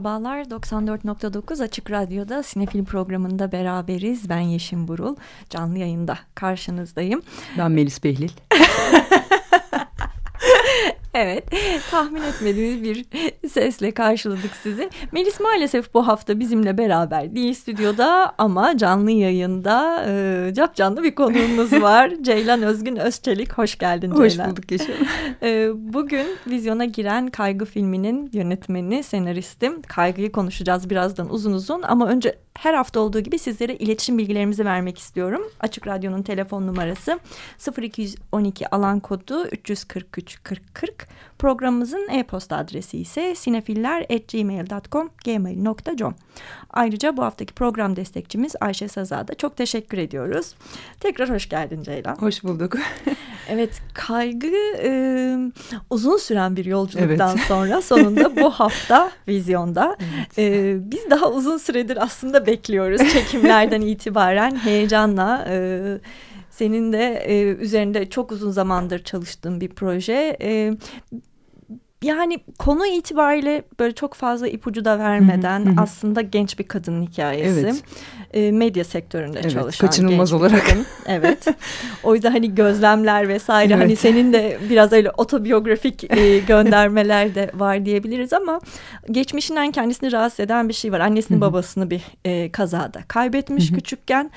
Merhabalar, 94.9 Açık Radyo'da Sinefil programında beraberiz. Ben Yeşim Burul, canlı yayında karşınızdayım. Ben Melis Behlil. Evet, tahmin etmediğimiz bir sesle karşıladık sizi. Melis maalesef bu hafta bizimle beraber değil stüdyoda ama canlı yayında e, cap canlı bir konuğumuz var. Ceylan Özgün Özçelik, hoş geldin Ceylan. Hoş bulduk Yeşim. E, bugün vizyona giren Kaygı filminin yönetmeni, senaristim. Kaygıyı konuşacağız birazdan uzun uzun ama önce her hafta olduğu gibi sizlere iletişim bilgilerimizi vermek istiyorum. Açık Radyo'nun telefon numarası 0212 alan kodu 343 40 40. Programımızın e-posta adresi ise sinefiller.gmail.com gmail.com Ayrıca bu haftaki program destekçimiz Ayşe Saza'da çok teşekkür ediyoruz. Tekrar hoş geldin Ceylan. Hoş bulduk. evet kaygı e, uzun süren bir yolculuktan evet. sonra sonunda bu hafta vizyonda. Evet. E, biz daha uzun süredir aslında bekliyoruz çekimlerden itibaren heyecanla... E, senin de e, üzerinde çok uzun zamandır çalıştığın bir proje. E, yani konu itibariyle böyle çok fazla ipucu da vermeden hı hı. aslında genç bir kadının hikayesi. Evet. E, medya sektöründe evet, çalışan kaçınılmaz genç olarak. Kadın. Evet. o yüzden hani gözlemler vesaire hani evet. hani senin de biraz öyle otobiyografik e, göndermeler de var diyebiliriz ama geçmişinden kendisini rahatsız eden bir şey var. Annesini hı hı. babasını bir e, kazada kaybetmiş hı hı. küçükken.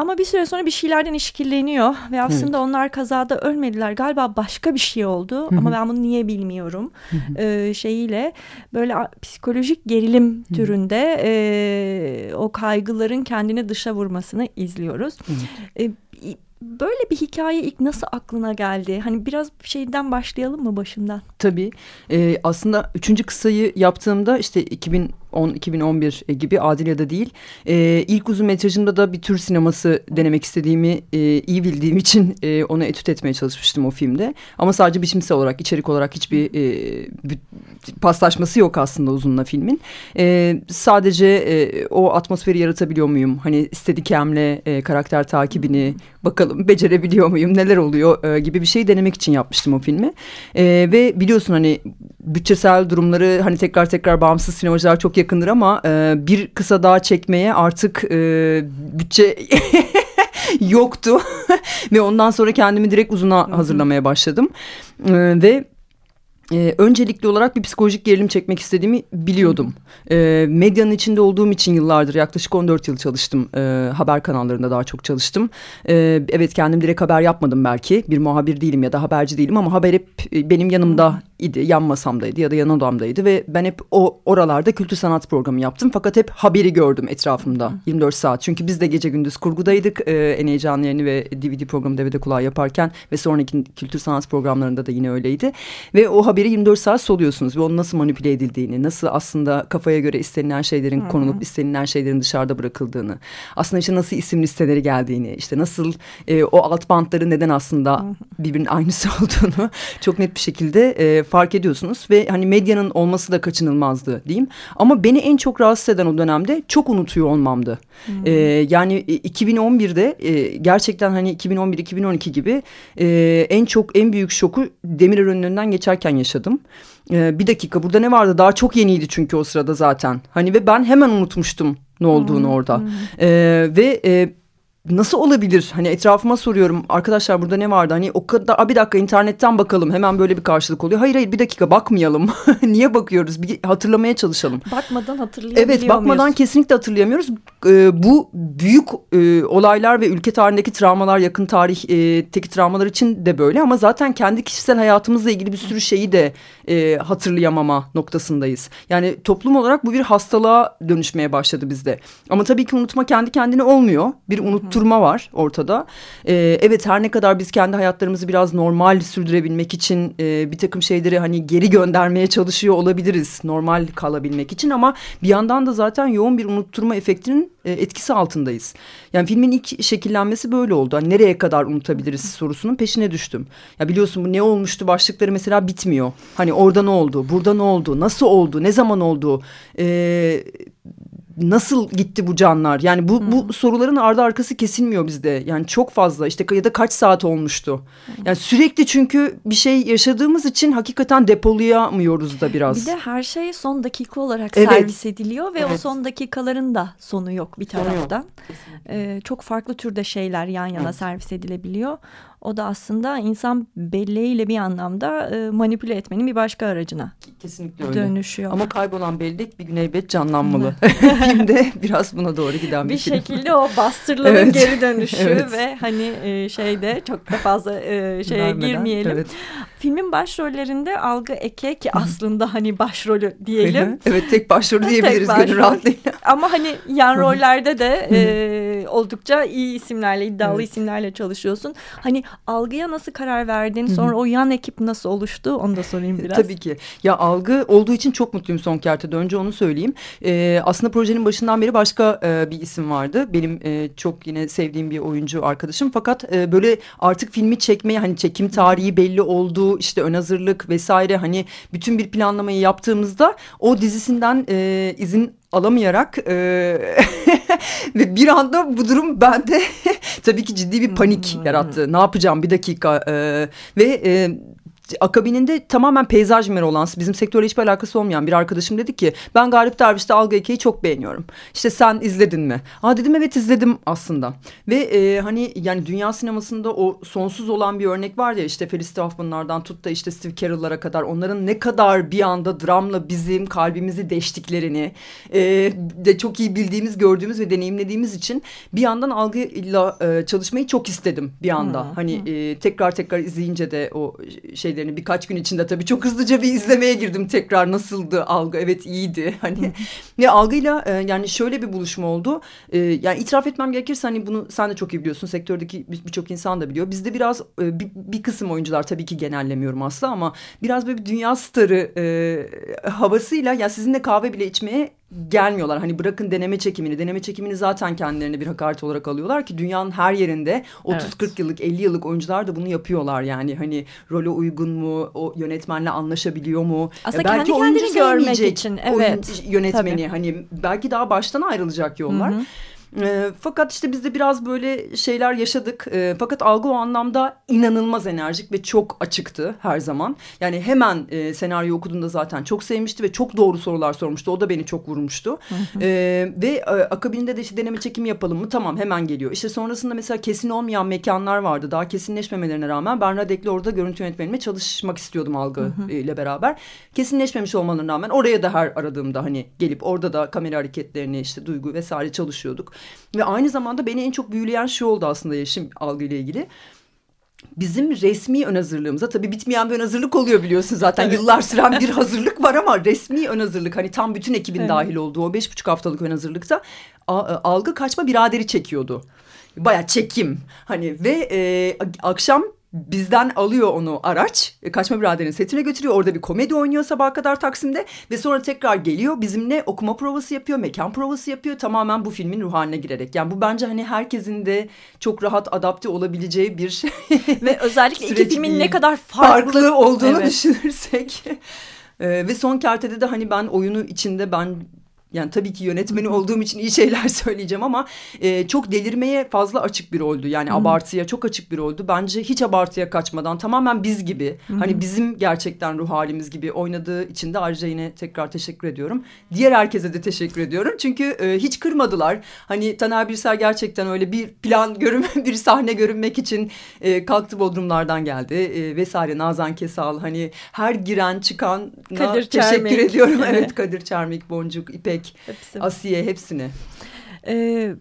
Ama bir süre sonra bir şeylerden işkilleniyor ve aslında evet. onlar kazada ölmediler. Galiba başka bir şey oldu Hı -hı. ama ben bunu niye bilmiyorum Hı -hı. Ee, şeyiyle böyle psikolojik gerilim Hı -hı. türünde e, o kaygıların kendini dışa vurmasını izliyoruz. Hı -hı. E, böyle bir hikaye ilk nasıl aklına geldi? Hani biraz şeyden başlayalım mı başından? Tabii. Ee, aslında üçüncü kısayı yaptığımda işte 2010-2011 gibi Adilya'da değil. Ee, ilk uzun metrajımda da bir tür sineması denemek istediğimi e, iyi bildiğim için e, onu etüt etmeye çalışmıştım o filmde. Ama sadece biçimsel olarak, içerik olarak hiçbir e, paslaşması yok aslında uzunla filmin. E, sadece e, o atmosferi yaratabiliyor muyum? Hani Steadicam'le e, karakter takibini bakalım becerebiliyor muyum? Neler oluyor e, gibi bir şey denemek için yapmıştım o filmi. E, ve biliyorsun hani bütçesel durumları hani tekrar tekrar bağımsız sinemacılar çok yakındır ama e, bir kısa daha çekmeye artık e, bütçe yoktu. Ve ondan sonra kendimi direkt uzuna hazırlamaya başladım. E, ve e, öncelikli olarak bir psikolojik gerilim çekmek istediğimi biliyordum. E, medyanın içinde olduğum için yıllardır yaklaşık 14 yıl çalıştım. E, haber kanallarında daha çok çalıştım. E, evet kendim direkt haber yapmadım belki. Bir muhabir değilim ya da haberci değilim ama haber hep e, benim yanımda idi. Yan masamdaydı ya da yan odamdaydı ve ben hep o oralarda kültür sanat programı yaptım. Fakat hep haberi gördüm etrafımda 24 saat. Çünkü biz de gece gündüz kurgudaydık. E, en heyecanlı ve DVD programı DVD kulağı yaparken ve sonraki kültür sanat programlarında da yine öyleydi. Ve o haberi 24 saat soluyorsunuz ve onun nasıl manipüle edildiğini, nasıl aslında kafaya göre istenilen şeylerin konulup istenilen şeylerin dışarıda bırakıldığını, aslında işte nasıl isim listeleri geldiğini, işte nasıl e, o alt bantları neden aslında birbirinin aynısı olduğunu çok net bir şekilde e, fark ediyorsunuz ve hani medyanın olması da kaçınılmazdı diyeyim. Ama beni en çok rahatsız eden o dönemde çok unutuyor olmamdı. E, yani 2011'de e, gerçekten hani 2011-2012 gibi e, en çok en büyük şoku Demirören'in önünden geçerken yaşadım. E, bir dakika burada ne vardı? Daha çok yeniydi çünkü o sırada zaten. Hani ve ben hemen unutmuştum ne olduğunu hmm. orada. Hmm. E, ve e, nasıl olabilir? Hani etrafıma soruyorum arkadaşlar burada ne vardı? Hani o kadar bir dakika internetten bakalım hemen böyle bir karşılık oluyor. Hayır hayır bir dakika bakmayalım. Niye bakıyoruz? Bir hatırlamaya çalışalım. Bakmadan hatırlayabiliyor Evet bakmadan muyuz? kesinlikle hatırlayamıyoruz. Ee, bu büyük e, olaylar ve ülke tarihindeki travmalar yakın tarihteki travmalar için de böyle. Ama zaten kendi kişisel hayatımızla ilgili bir sürü şeyi de e, hatırlayamama noktasındayız. Yani toplum olarak bu bir hastalığa dönüşmeye başladı bizde. Ama tabii ki unutma kendi kendine olmuyor. Bir unut unutturma var ortada. E, evet her ne kadar biz kendi hayatlarımızı biraz normal sürdürebilmek için e, bir takım şeyleri hani geri göndermeye çalışıyor olabiliriz normal kalabilmek için ama bir yandan da zaten yoğun bir unutturma efektinin e, etkisi altındayız. Yani filmin ilk şekillenmesi böyle oldu. Hani nereye kadar unutabiliriz sorusunun peşine düştüm. Ya biliyorsun bu ne olmuştu başlıkları mesela bitmiyor. Hani orada ne oldu, burada ne oldu, nasıl oldu, ne zaman oldu, e, nasıl gitti bu canlar? Yani bu, hmm. bu soruların ardı arkası kesilmiyor bizde. Yani çok fazla işte ya da kaç saat olmuştu. Yani sürekli çünkü bir şey yaşadığımız için hakikaten depolayamıyoruz da biraz. Bir de her şey son dakika olarak evet. servis ediliyor ve evet. o son dakikaların da sonu yok bir taraftan. Ee, çok farklı türde şeyler yan yana evet. servis edilebiliyor. O da aslında insan belleğiyle bir anlamda e, manipüle etmenin bir başka aracına Kesinlikle öyle. dönüşüyor. Ama kaybolan bellek bir gün elbet canlanmalı. Filmde biraz buna doğru giden bir, bir film. şekilde o bastırılanın evet. geri dönüşü evet. ve hani e, şeyde çok da fazla e, şeye Vermeden, girmeyelim. Evet. Filmin başrollerinde Algı Eke ki aslında hani başrolü diyelim. evet tek başrolü diyebiliriz tek başrol. rahatlığıyla. Ama hani yan rollerde de e, oldukça iyi isimlerle iddialı evet. isimlerle çalışıyorsun. Hani algıya nasıl karar verdin? Sonra o yan ekip nasıl oluştu? Onu da sorayım biraz. Tabii ki. Ya algı olduğu için çok mutluyum son kertede. Önce onu söyleyeyim. Ee, aslında projenin başından beri başka e, bir isim vardı. Benim e, çok yine sevdiğim bir oyuncu arkadaşım. Fakat e, böyle artık filmi çekmeye hani çekim tarihi belli işte ön hazırlık vesaire hani bütün bir planlamayı yaptığımızda o dizisinden e, izin alamayarak e, ve bir anda bu durum bende tabii ki ciddi bir panik hmm. yarattı. Ne yapacağım bir dakika e, ve e, akabininde tamamen peyzaj olan bizim sektörle hiçbir alakası olmayan bir arkadaşım dedi ki ben Galip Derviş'te Algı Eke'yi çok beğeniyorum. İşte sen izledin mi? Aa dedim evet izledim aslında. Ve e, hani yani dünya sinemasında o sonsuz olan bir örnek var ya işte Felicity Huffman'lardan tut da işte Steve Carell'lara kadar onların ne kadar bir anda dramla bizim kalbimizi deştiklerini e, de çok iyi bildiğimiz, gördüğümüz ve deneyimlediğimiz için bir yandan algıyla e, çalışmayı çok istedim bir anda. Hmm. Hani e, tekrar tekrar izleyince de o şeyde şeylerini birkaç gün içinde tabii çok hızlıca bir izlemeye girdim. Tekrar nasıldı algı? Evet iyiydi. Hani ve algıyla e, yani şöyle bir buluşma oldu. E, yani itiraf etmem gerekirse hani bunu sen de çok iyi biliyorsun. Sektördeki birçok insan da biliyor. Bizde biraz e, bir, bir kısım oyuncular tabii ki genellemiyorum asla ama biraz böyle bir dünya starı e, havasıyla ya sizinle kahve bile içmeye gelmiyorlar. Hani bırakın deneme çekimini. Deneme çekimini zaten kendilerine bir hakaret olarak alıyorlar ki dünyanın her yerinde 30-40 evet. yıllık 50 yıllık oyuncular da bunu yapıyorlar yani. Hani role uygun mu? O yönetmenle anlaşabiliyor mu? Aslında belki kendi kendini görmek için. Evet. Oyun yönetmeni Tabii. hani belki daha baştan ayrılacak yollar. Hı hı. E, fakat işte biz de biraz böyle şeyler yaşadık. E, fakat algı o anlamda inanılmaz enerjik ve çok açıktı her zaman. Yani hemen e, senaryo okuduğunda zaten çok sevmişti ve çok doğru sorular sormuştu. O da beni çok vurmuştu. E, ve e, akabinde de işte deneme çekimi yapalım mı? Tamam hemen geliyor. İşte sonrasında mesela kesin olmayan mekanlar vardı. Daha kesinleşmemelerine rağmen ben Radek'le orada görüntü yönetmenime çalışmak istiyordum algı ile beraber. Kesinleşmemiş olmalarına rağmen oraya da her aradığımda hani gelip orada da kamera hareketlerini işte duygu vesaire çalışıyorduk. Ve aynı zamanda beni en çok büyüleyen şu oldu aslında Yeşim algıyla ilgili bizim resmi ön hazırlığımıza tabii bitmeyen bir ön hazırlık oluyor biliyorsun zaten evet. yıllar süren bir hazırlık var ama resmi ön hazırlık hani tam bütün ekibin evet. dahil olduğu o beş buçuk haftalık ön hazırlıkta algı kaçma biraderi çekiyordu. Baya çekim hani ve e, akşam bizden alıyor onu araç. E, Kaçma Birader'in setine götürüyor. Orada bir komedi oynuyor sabah kadar Taksim'de. Ve sonra tekrar geliyor bizimle okuma provası yapıyor. Mekan provası yapıyor. Tamamen bu filmin ruh haline girerek. Yani bu bence hani herkesin de çok rahat adapte olabileceği bir şey. Ve özellikle iki filmin ne kadar farklı, farklı olduğunu evet. düşünürsek. Ee, ve son kertede de hani ben oyunu içinde ben yani tabii ki yönetmeni olduğum için iyi şeyler söyleyeceğim ama e, çok delirmeye fazla açık bir roldü. Yani Hı abartıya çok açık bir roldü. Bence hiç abartıya kaçmadan tamamen biz gibi Hı hani bizim gerçekten ruh halimiz gibi oynadığı için de ayrıca yine tekrar teşekkür ediyorum. Diğer herkese de teşekkür ediyorum. Çünkü e, hiç kırmadılar. Hani Taner Birsel gerçekten öyle bir plan görün bir sahne görünmek için e, kalktı Bodrumlardan geldi e, vesaire. Nazan Kesal hani her giren çıkan teşekkür ediyorum. Evet Kadir Çermik, Boncuk, İpek Melek, Hepsi. Asiye hepsini. Ee,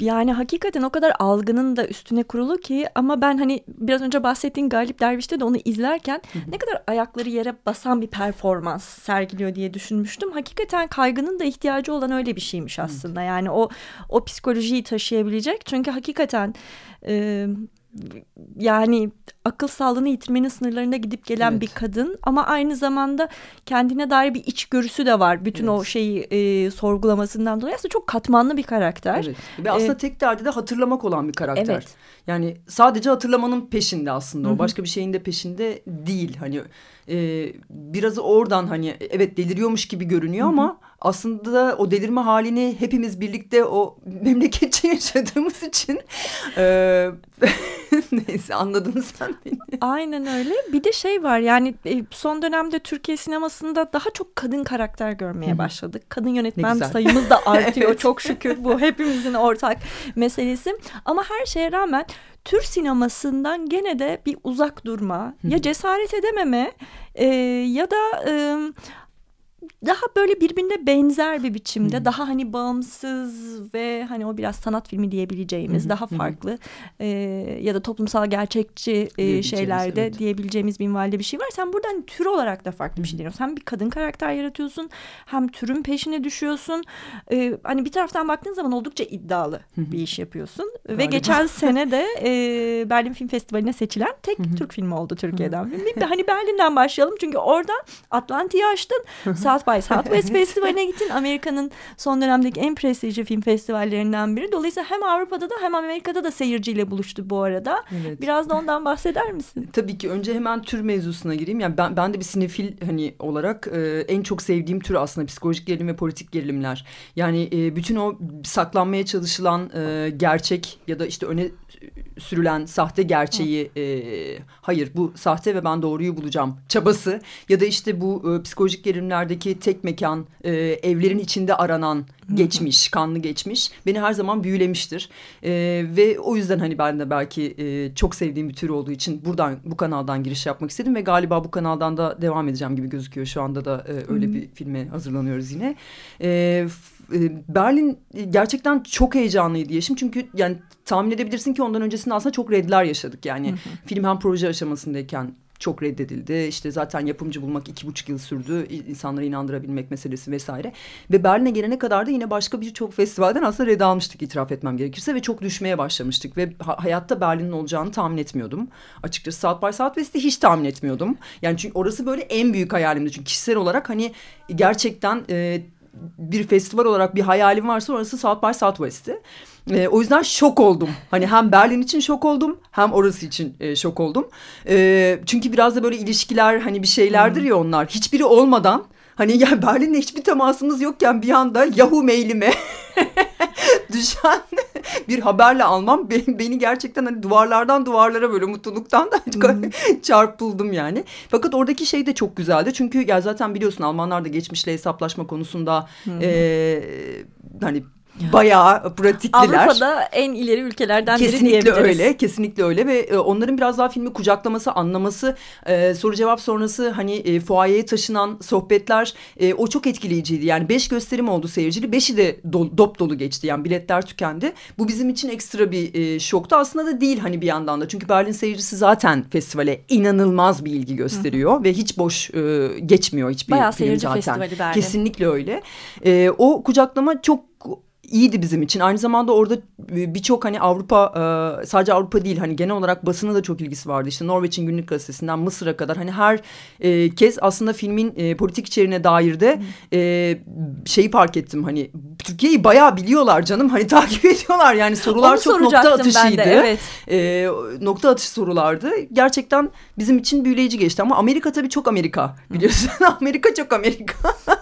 Yani hakikaten o kadar algının da üstüne kurulu ki ama ben hani biraz önce bahsettiğin Galip Derviş'te de onu izlerken ne kadar ayakları yere basan bir performans sergiliyor diye düşünmüştüm. Hakikaten kaygının da ihtiyacı olan öyle bir şeymiş aslında. Yani o o psikolojiyi taşıyabilecek. Çünkü hakikaten e, yani akıl sağlığını yitirmenin sınırlarında gidip gelen evet. bir kadın ama aynı zamanda kendine dair bir içgörüsü de var. Bütün evet. o şeyi e, sorgulamasından dolayı aslında çok katmanlı bir karakter. Evet. Ve aslında ee, tek derdi de hatırlamak olan bir karakter. Evet. Yani sadece hatırlamanın peşinde aslında Hı -hı. o başka bir şeyin de peşinde değil. Hani e, biraz oradan hani evet deliriyormuş gibi görünüyor Hı -hı. ama aslında o delirme halini hepimiz birlikte o memleketçe yaşadığımız için e, neyse anladın sen beni. Aynen öyle. Bir de şey var yani e, son dönemde Türkiye sinemasında daha çok kadın karakter görmeye başladık. Kadın yönetmen sayımız da artıyor evet. çok şükür. Bu hepimizin ortak meselesi. Ama her şeye rağmen Tür sinemasından gene de bir uzak durma ya cesaret edememe e, ya da e, daha böyle birbirine benzer bir biçimde hmm. daha hani bağımsız ve hani o biraz sanat filmi diyebileceğimiz hmm. daha farklı e, ya da toplumsal gerçekçi e, şeylerde evet. diyebileceğimiz minvalde bir şey var. Sen buradan tür olarak da farklı hmm. bir şey deniyorsun. Hem bir kadın karakter yaratıyorsun hem türün peşine düşüyorsun. E, hani bir taraftan baktığın zaman oldukça iddialı hmm. bir iş yapıyorsun. Galiba. Ve geçen sene de e, Berlin Film Festivali'ne seçilen tek hmm. Türk filmi oldu Türkiye'den. Hmm. Hani Berlin'den başlayalım çünkü orada Atlantik'i açtın. South by Southwest Festivali'ne gittin. Amerika'nın son dönemdeki en prestijli film festivallerinden biri. Dolayısıyla hem Avrupa'da da hem Amerika'da da seyirciyle buluştu bu arada. Evet. Biraz da ondan bahseder misin? Tabii ki. Önce hemen tür mevzusuna gireyim. Yani ben, ben de bir sinefil hani olarak e, en çok sevdiğim tür aslında psikolojik gerilim ve politik gerilimler. Yani e, bütün o saklanmaya çalışılan e, gerçek ya da işte öne sürülen sahte gerçeği e, hayır bu sahte ve ben doğruyu bulacağım çabası ya da işte bu e, psikolojik gerilimlerdeki tek mekan e, evlerin içinde aranan geçmiş kanlı geçmiş beni her zaman büyülemiştir. E, ve o yüzden hani ben de belki e, çok sevdiğim bir tür olduğu için buradan bu kanaldan giriş yapmak istedim ve galiba bu kanaldan da devam edeceğim gibi gözüküyor. Şu anda da e, öyle bir filme hazırlanıyoruz yine. E, Berlin gerçekten çok heyecanlıydı yaşım. Çünkü yani tahmin edebilirsin ki ondan öncesinde aslında çok redler yaşadık yani. Hı hı. Film hem proje aşamasındayken çok reddedildi. İşte zaten yapımcı bulmak iki buçuk yıl sürdü. İnsanları inandırabilmek meselesi vesaire. Ve Berlin'e gelene kadar da yine başka birçok festivalden aslında red almıştık itiraf etmem gerekirse. Ve çok düşmeye başlamıştık. Ve ha hayatta Berlin'in olacağını tahmin etmiyordum. Açıkçası South by Southwest'i hiç tahmin etmiyordum. Yani çünkü orası böyle en büyük hayalimdi. Çünkü kişisel olarak hani gerçekten... E, bir festival olarak bir hayalim varsa orası South by Southwest'ti. E, o yüzden şok oldum. Hani hem Berlin için şok oldum hem orası için e, şok oldum. E, çünkü biraz da böyle ilişkiler hani bir şeylerdir ya onlar. Hiçbiri olmadan hani ya Berlin'le hiçbir temasımız yokken bir anda Yahoo mailime düşen bir haberle almam beni, beni gerçekten hani duvarlardan duvarlara böyle mutluluktan da çarpıldım yani. Fakat oradaki şey de çok güzeldi. Çünkü ya zaten biliyorsun Almanlar da geçmişle hesaplaşma konusunda e, hani bayağı pratikliler. Avrupa'da en ileri ülkelerden kesinlikle biri diyebiliriz. Kesinlikle öyle, kesinlikle öyle ve e, onların biraz daha filmi kucaklaması, anlaması, e, soru cevap sonrası hani e, fuayeye taşınan sohbetler e, o çok etkileyiciydi. Yani beş gösterim oldu seyircili, beşi de do, dop dolu geçti yani biletler tükendi. Bu bizim için ekstra bir e, şoktu. Aslında da değil hani bir yandan da çünkü Berlin seyircisi zaten festivale inanılmaz bir ilgi gösteriyor Hı -hı. ve hiç boş e, geçmiyor hiçbir Bayağı film seyirci zaten. festivali Berlin. Kesinlikle öyle. E, o kucaklama çok iyiydi bizim için. Aynı zamanda orada e, birçok hani Avrupa e, sadece Avrupa değil hani genel olarak basına da çok ilgisi vardı. İşte Norveç'in günlük gazetesinden Mısır'a kadar hani her e, kez aslında filmin politik içeriğine dair de şeyi fark ettim. Hani Türkiye'yi bayağı biliyorlar canım. Hani takip ediyorlar yani sorular Onu çok nokta atışıydı. De, evet. nokta atışı sorulardı. Gerçekten bizim için büyüleyici geçti ama Amerika tabii çok Amerika biliyorsun. Amerika çok Amerika.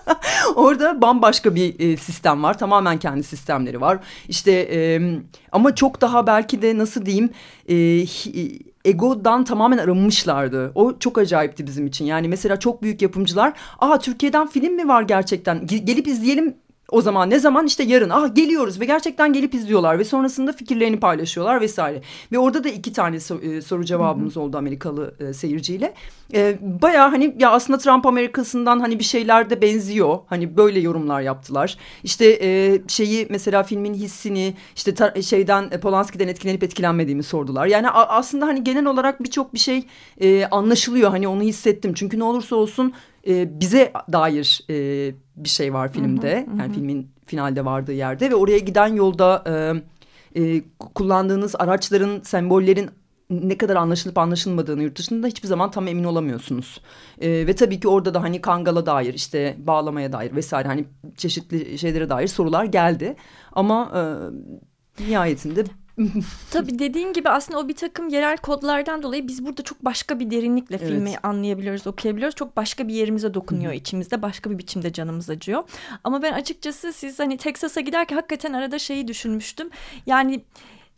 Orada bambaşka bir sistem var. Tamamen kendi sistemi sistemleri var. İşte e, ama çok daha belki de nasıl diyeyim e, egodan tamamen arınmışlardı. O çok acayipti bizim için. Yani mesela çok büyük yapımcılar aa Türkiye'den film mi var gerçekten gelip izleyelim o zaman ne zaman işte yarın ah geliyoruz ve gerçekten gelip izliyorlar ve sonrasında fikirlerini paylaşıyorlar vesaire. Ve orada da iki tane e, soru cevabımız oldu Amerikalı e, seyirciyle. E, Baya hani ya aslında Trump Amerikasından hani bir şeyler de benziyor. Hani böyle yorumlar yaptılar. İşte e, şeyi mesela filmin hissini işte ta, şeyden Polanski'den etkilenip etkilenmediğimi sordular. Yani a, aslında hani genel olarak birçok bir şey e, anlaşılıyor. Hani onu hissettim. Çünkü ne olursa olsun e, bize dair e, bir şey var filmde. Hı hı, hı. Yani filmin finalde vardığı yerde ve oraya giden yolda e, e, kullandığınız araçların, sembollerin ne kadar anlaşılıp anlaşılmadığını yurt dışında hiçbir zaman tam emin olamıyorsunuz. E, ve tabii ki orada da hani kangala dair işte bağlamaya dair vesaire hani çeşitli şeylere dair sorular geldi. Ama e, nihayetinde Tabii dediğin gibi aslında o bir takım yerel kodlardan dolayı biz burada çok başka bir derinlikle evet. filmi anlayabiliyoruz, okuyabiliyoruz. Çok başka bir yerimize dokunuyor içimizde. Başka bir biçimde canımız acıyor. Ama ben açıkçası siz hani Texas'a giderken hakikaten arada şeyi düşünmüştüm. Yani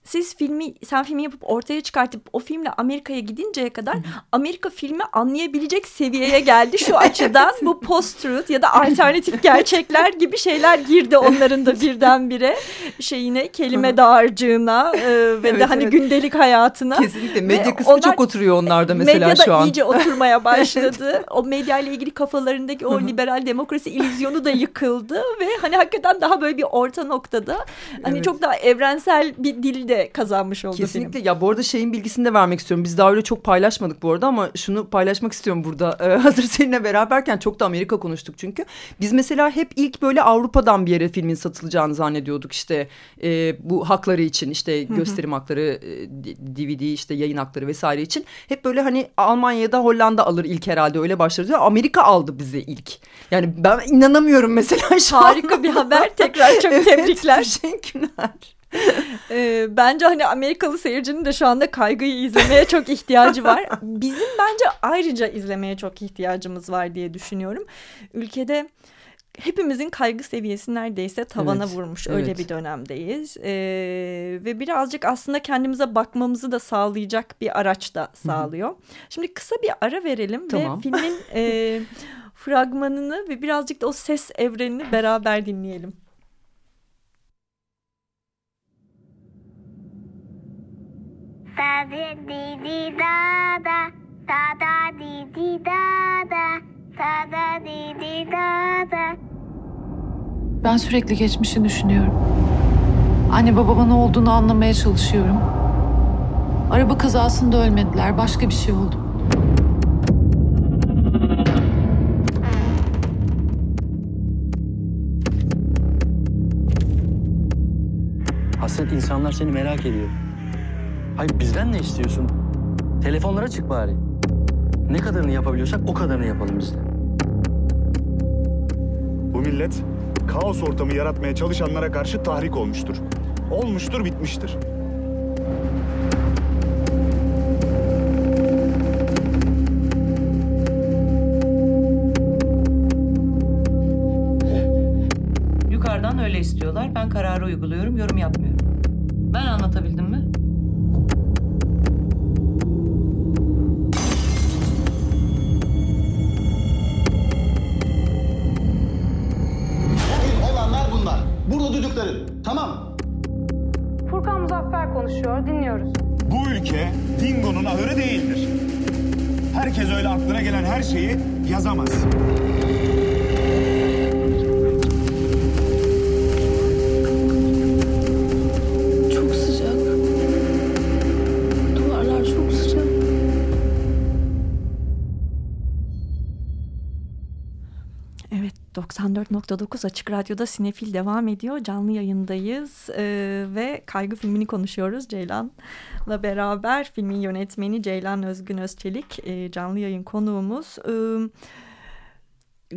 siz filmi sen filmi yapıp ortaya çıkartıp o filmle Amerika'ya gidinceye kadar Amerika filmi anlayabilecek seviyeye geldi şu açıdan bu post truth ya da alternatif gerçekler gibi şeyler girdi onların da birdenbire şeyine kelime dağarcığına e, ve evet, de hani evet. gündelik hayatına. Kesinlikle medya kısmı onlar, çok oturuyor onlarda mesela şu an. iyice oturmaya başladı. o medya ile ilgili kafalarındaki o liberal demokrasi illüzyonu da yıkıldı ve hani hakikaten daha böyle bir orta noktada hani evet. çok daha evrensel bir dil de kazanmış oldu Kesinlikle. film. Ya bu arada şeyin bilgisini de vermek istiyorum. Biz daha öyle çok paylaşmadık bu arada ama şunu paylaşmak istiyorum burada. Ee, hazır seninle beraberken çok da Amerika konuştuk çünkü. Biz mesela hep ilk böyle Avrupa'dan bir yere filmin satılacağını zannediyorduk. işte e, bu hakları için işte gösterim hakları, e, DVD işte yayın hakları vesaire için. Hep böyle hani Almanya'da Hollanda alır ilk herhalde öyle başlarız. Amerika aldı bizi ilk. Yani ben inanamıyorum mesela şu Harika bir haber. Tekrar çok evet, tebrikler. Teşekkürler e, bence hani Amerikalı seyircinin de şu anda kaygıyı izlemeye çok ihtiyacı var. Bizim bence ayrıca izlemeye çok ihtiyacımız var diye düşünüyorum. Ülkede hepimizin kaygı seviyesi neredeyse tavana evet, vurmuş evet. öyle bir dönemdeyiz ee, ve birazcık aslında kendimize bakmamızı da sağlayacak bir araç da sağlıyor. Şimdi kısa bir ara verelim tamam. ve filmin e, fragmanını ve birazcık da o ses evrenini beraber dinleyelim. Da di di di da da da da di di da da da da di di da da Ben sürekli geçmişi düşünüyorum. Anne babama ne olduğunu anlamaya çalışıyorum. Araba kazasında ölmediler. Başka bir şey oldu. Hasret insanlar seni merak ediyor. Hayır bizden ne istiyorsun? Telefonlara çık bari. Ne kadarını yapabiliyorsak o kadarını yapalım biz de. Bu millet kaos ortamı yaratmaya çalışanlara karşı tahrik olmuştur. Olmuştur, bitmiştir. Yukarıdan öyle istiyorlar. Ben kararı uyguluyorum, yorum yapmıyorum. Ben anlatabildim Dingo'nun ahırı değildir. Herkes öyle aklına gelen her şeyi yazamaz. Çok sıcak. Duvarlar çok sıcak. Evet 94.9 Açık Radyo'da Sinefil devam ediyor. Canlı yayındayız ee, ve kaygı filmini konuşuyoruz Ceylan'la beraber. Filmin yönetmeni Ceylan Özgün Özçelik e, canlı yayın konuğumuz. Evet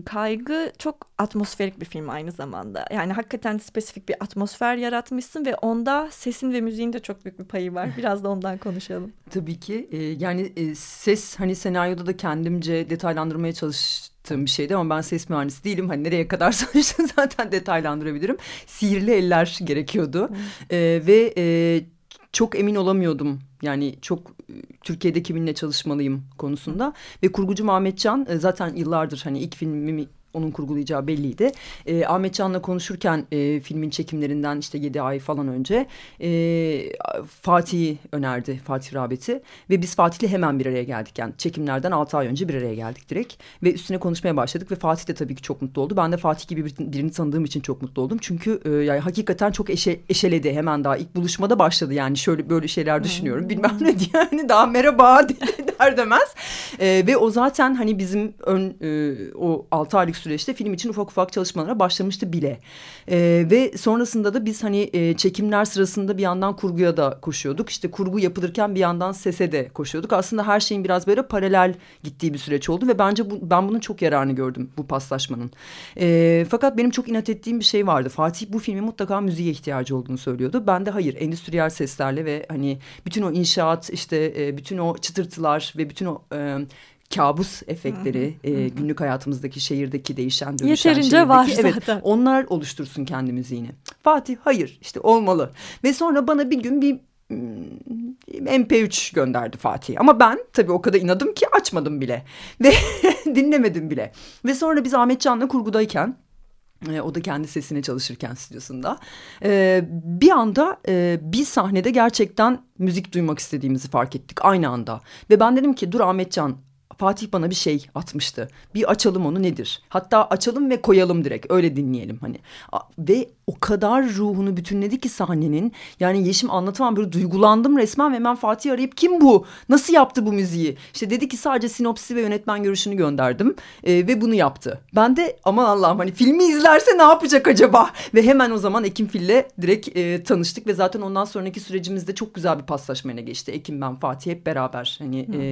kaygı çok atmosferik bir film aynı zamanda. Yani hakikaten spesifik bir atmosfer yaratmışsın ve onda sesin ve müziğin de çok büyük bir payı var. Biraz da ondan konuşalım. Tabii ki. E, yani e, ses hani senaryoda da kendimce detaylandırmaya çalıştığım bir şeydi ama ben ses mühendisi değilim. Hani nereye kadar sonuçta zaten detaylandırabilirim. Sihirli eller gerekiyordu. E, ve e, çok emin olamıyordum. Yani çok Türkiye'de kiminle çalışmalıyım konusunda. Ve kurgucu Mahmet Can zaten yıllardır hani ilk filmimi onun kurgulayacağı belliydi. E, Ahmet Can'la konuşurken e, filmin çekimlerinden işte yedi ay falan önce e, Fatih'i önerdi Fatih Rabet'i ve biz Fatih'le hemen bir araya geldik. Yani çekimlerden altı ay önce bir araya geldik direkt ve üstüne konuşmaya başladık ve Fatih de tabii ki çok mutlu oldu. Ben de Fatih gibi birini tanıdığım için çok mutlu oldum. Çünkü e, yani hakikaten çok eşe, eşeledi hemen daha ilk buluşmada başladı yani şöyle böyle şeyler düşünüyorum. Bilmem ne diye hani daha merhaba der demez. E, ve o zaten hani bizim ön e, o altı aylık süreçte film için ufak ufak çalışmalara başlamıştı bile. E, ve sonrasında da biz hani e, çekimler sırasında bir yandan kurguya da koşuyorduk. İşte kurgu yapılırken bir yandan sese de koşuyorduk. Aslında her şeyin biraz böyle paralel gittiği bir süreç oldu ve bence bu, ben bunun çok yararını gördüm bu paslaşmanın. E, fakat benim çok inat ettiğim bir şey vardı. Fatih bu filmin mutlaka müziğe ihtiyacı olduğunu söylüyordu. Ben de hayır endüstriyel seslerle ve hani bütün o inşaat işte e, bütün o çıtırtılar ve bütün o e, kabus efektleri e, günlük hayatımızdaki şehirdeki değişen dönüşen Yeterince var evet, zaten. onlar oluştursun kendi müziğini. Fatih hayır işte olmalı ve sonra bana bir gün bir hmm, MP3 gönderdi Fatih. Ama ben tabii o kadar inadım ki açmadım bile. Ve dinlemedim bile. Ve sonra biz Ahmet Can'la kurgudayken e, o da kendi sesine çalışırken stüdyosunda. E, bir anda e, bir sahnede gerçekten müzik duymak istediğimizi fark ettik aynı anda. Ve ben dedim ki dur Ahmetcan Fatih bana bir şey atmıştı. Bir açalım onu nedir? Hatta açalım ve koyalım direkt öyle dinleyelim hani. Ve o kadar ruhunu bütünledi ki sahnenin. Yani Yeşim anlatamam böyle duygulandım resmen ve hemen Fatih arayıp kim bu? Nasıl yaptı bu müziği? İşte dedi ki sadece sinopsisi ve yönetmen görüşünü gönderdim e, ve bunu yaptı. Ben de aman Allah'ım hani filmi izlerse ne yapacak acaba? Ve hemen o zaman Ekim Fil'le direkt e, tanıştık ve zaten ondan sonraki sürecimizde çok güzel bir paslaşmayla geçti. Ekim ben Fatih hep beraber hani e,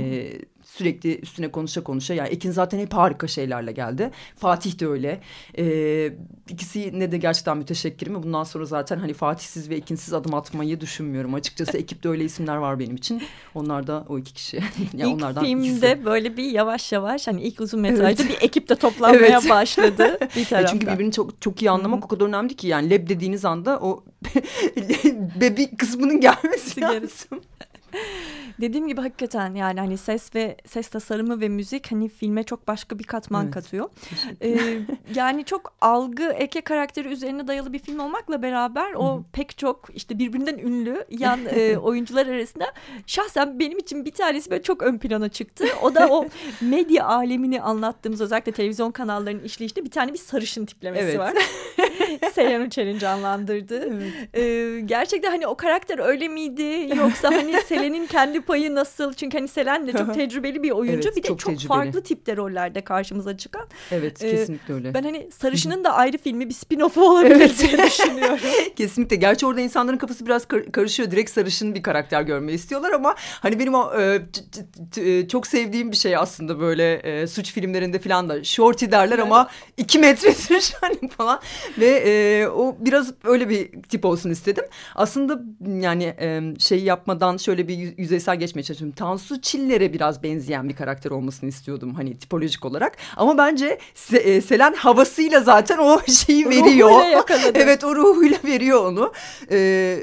sürekli üstüne konuşa konuşa yani Ekin zaten hep harika şeylerle geldi. Fatih de öyle. E, ikisine de gerçekten müteşekkirim. Bundan sonra zaten hani Fatihsiz ve Ekinsiz adım atmayı düşünmüyorum. Açıkçası ekipte öyle isimler var benim için. Onlar da o iki kişi. yani ilk filmde ikisi. böyle bir yavaş yavaş hani ilk uzun metrajda evet. bir ekipte toplanmaya evet. başladı bir taraftan. Çünkü birbirini çok çok iyi anlamak Hı -hı. o kadar önemli ki yani leb dediğiniz anda o bebek kısmının gelmesi lazım. Dediğim gibi hakikaten yani hani ses ve ses tasarımı ve müzik hani filme çok başka bir katman evet. katıyor. Ee, yani çok algı eke karakteri üzerine dayalı bir film olmakla beraber o pek çok işte birbirinden ünlü yan e, oyuncular arasında şahsen benim için bir tanesi böyle çok ön plana çıktı. O da o medya alemini anlattığımız özellikle televizyon kanallarının işleyişinde bir tane bir sarışın tiplemesi evet. var. Seyhan Uçer'in canlandırdı. Evet. Ee, gerçekten hani o karakter öyle miydi yoksa hani Selen'in kendi payı nasıl? Çünkü hani Selen de çok tecrübeli bir oyuncu. Evet, bir de çok, çok farklı tipte rollerde karşımıza çıkan. Evet ee, kesinlikle öyle. Ben hani Sarışın'ın da ayrı filmi bir spin-off'u olabilir evet. diye düşünüyorum. kesinlikle. Gerçi orada insanların kafası biraz kar karışıyor. Direkt sarışın bir karakter görmeyi istiyorlar ama hani benim o e, e, çok sevdiğim bir şey aslında böyle e, suç filmlerinde falan da shorty derler evet. ama iki metredir hani falan ve e, o biraz öyle bir tip olsun istedim. Aslında yani e, şey yapmadan şöyle bir yüzeysel geçmeye çalışıyorum. Tansu Çiller'e biraz benzeyen bir karakter olmasını istiyordum hani tipolojik olarak. Ama bence Se e, Selen havasıyla zaten o şeyi veriyor. Evet o ruhuyla veriyor onu. Ee,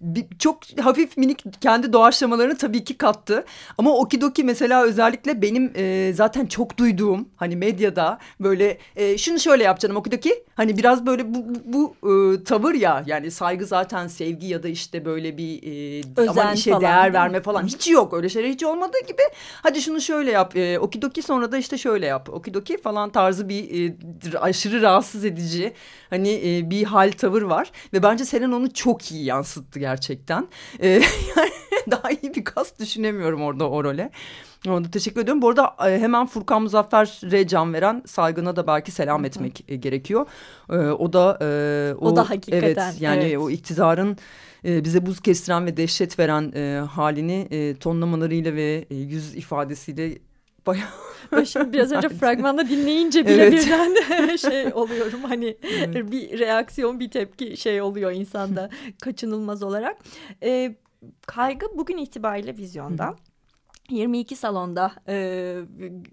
bir, çok hafif minik kendi doğaçlamalarını tabii ki kattı. Ama Okidoki mesela özellikle benim e, zaten çok duyduğum hani medyada böyle e, şunu şöyle yapacağım Okidoki. Hani biraz böyle bu, bu, bu e, tavır ya yani saygı zaten sevgi ya da işte böyle bir e, aman işe falan, değer verme falan hiç yok öyle şeyler hiç olmadığı gibi. Hadi şunu şöyle yap e, okidoki sonra da işte şöyle yap. Okidoki falan tarzı bir e, aşırı rahatsız edici hani e, bir hal tavır var. Ve bence Selen onu çok iyi yansıttı gerçekten. E, yani daha iyi bir kas düşünemiyorum orada o role. Ona teşekkür ediyorum. Bu arada e, hemen Furkan Muzaffer'e can veren saygına da belki selam etmek Hı -hı. gerekiyor. E, o da o, o da hakikaten evet yani evet. o iktidarın e, bize buz kestiren ve dehşet veren e, halini e, tonlamalarıyla ve e, yüz ifadesiyle bayağı... Ben şimdi biraz önce fragmanda dinleyince bile evet. birden şey oluyorum hani evet. bir reaksiyon bir tepki şey oluyor insanda kaçınılmaz olarak. E, kaygı bugün itibariyle vizyonda. Hı. 22 salonda e,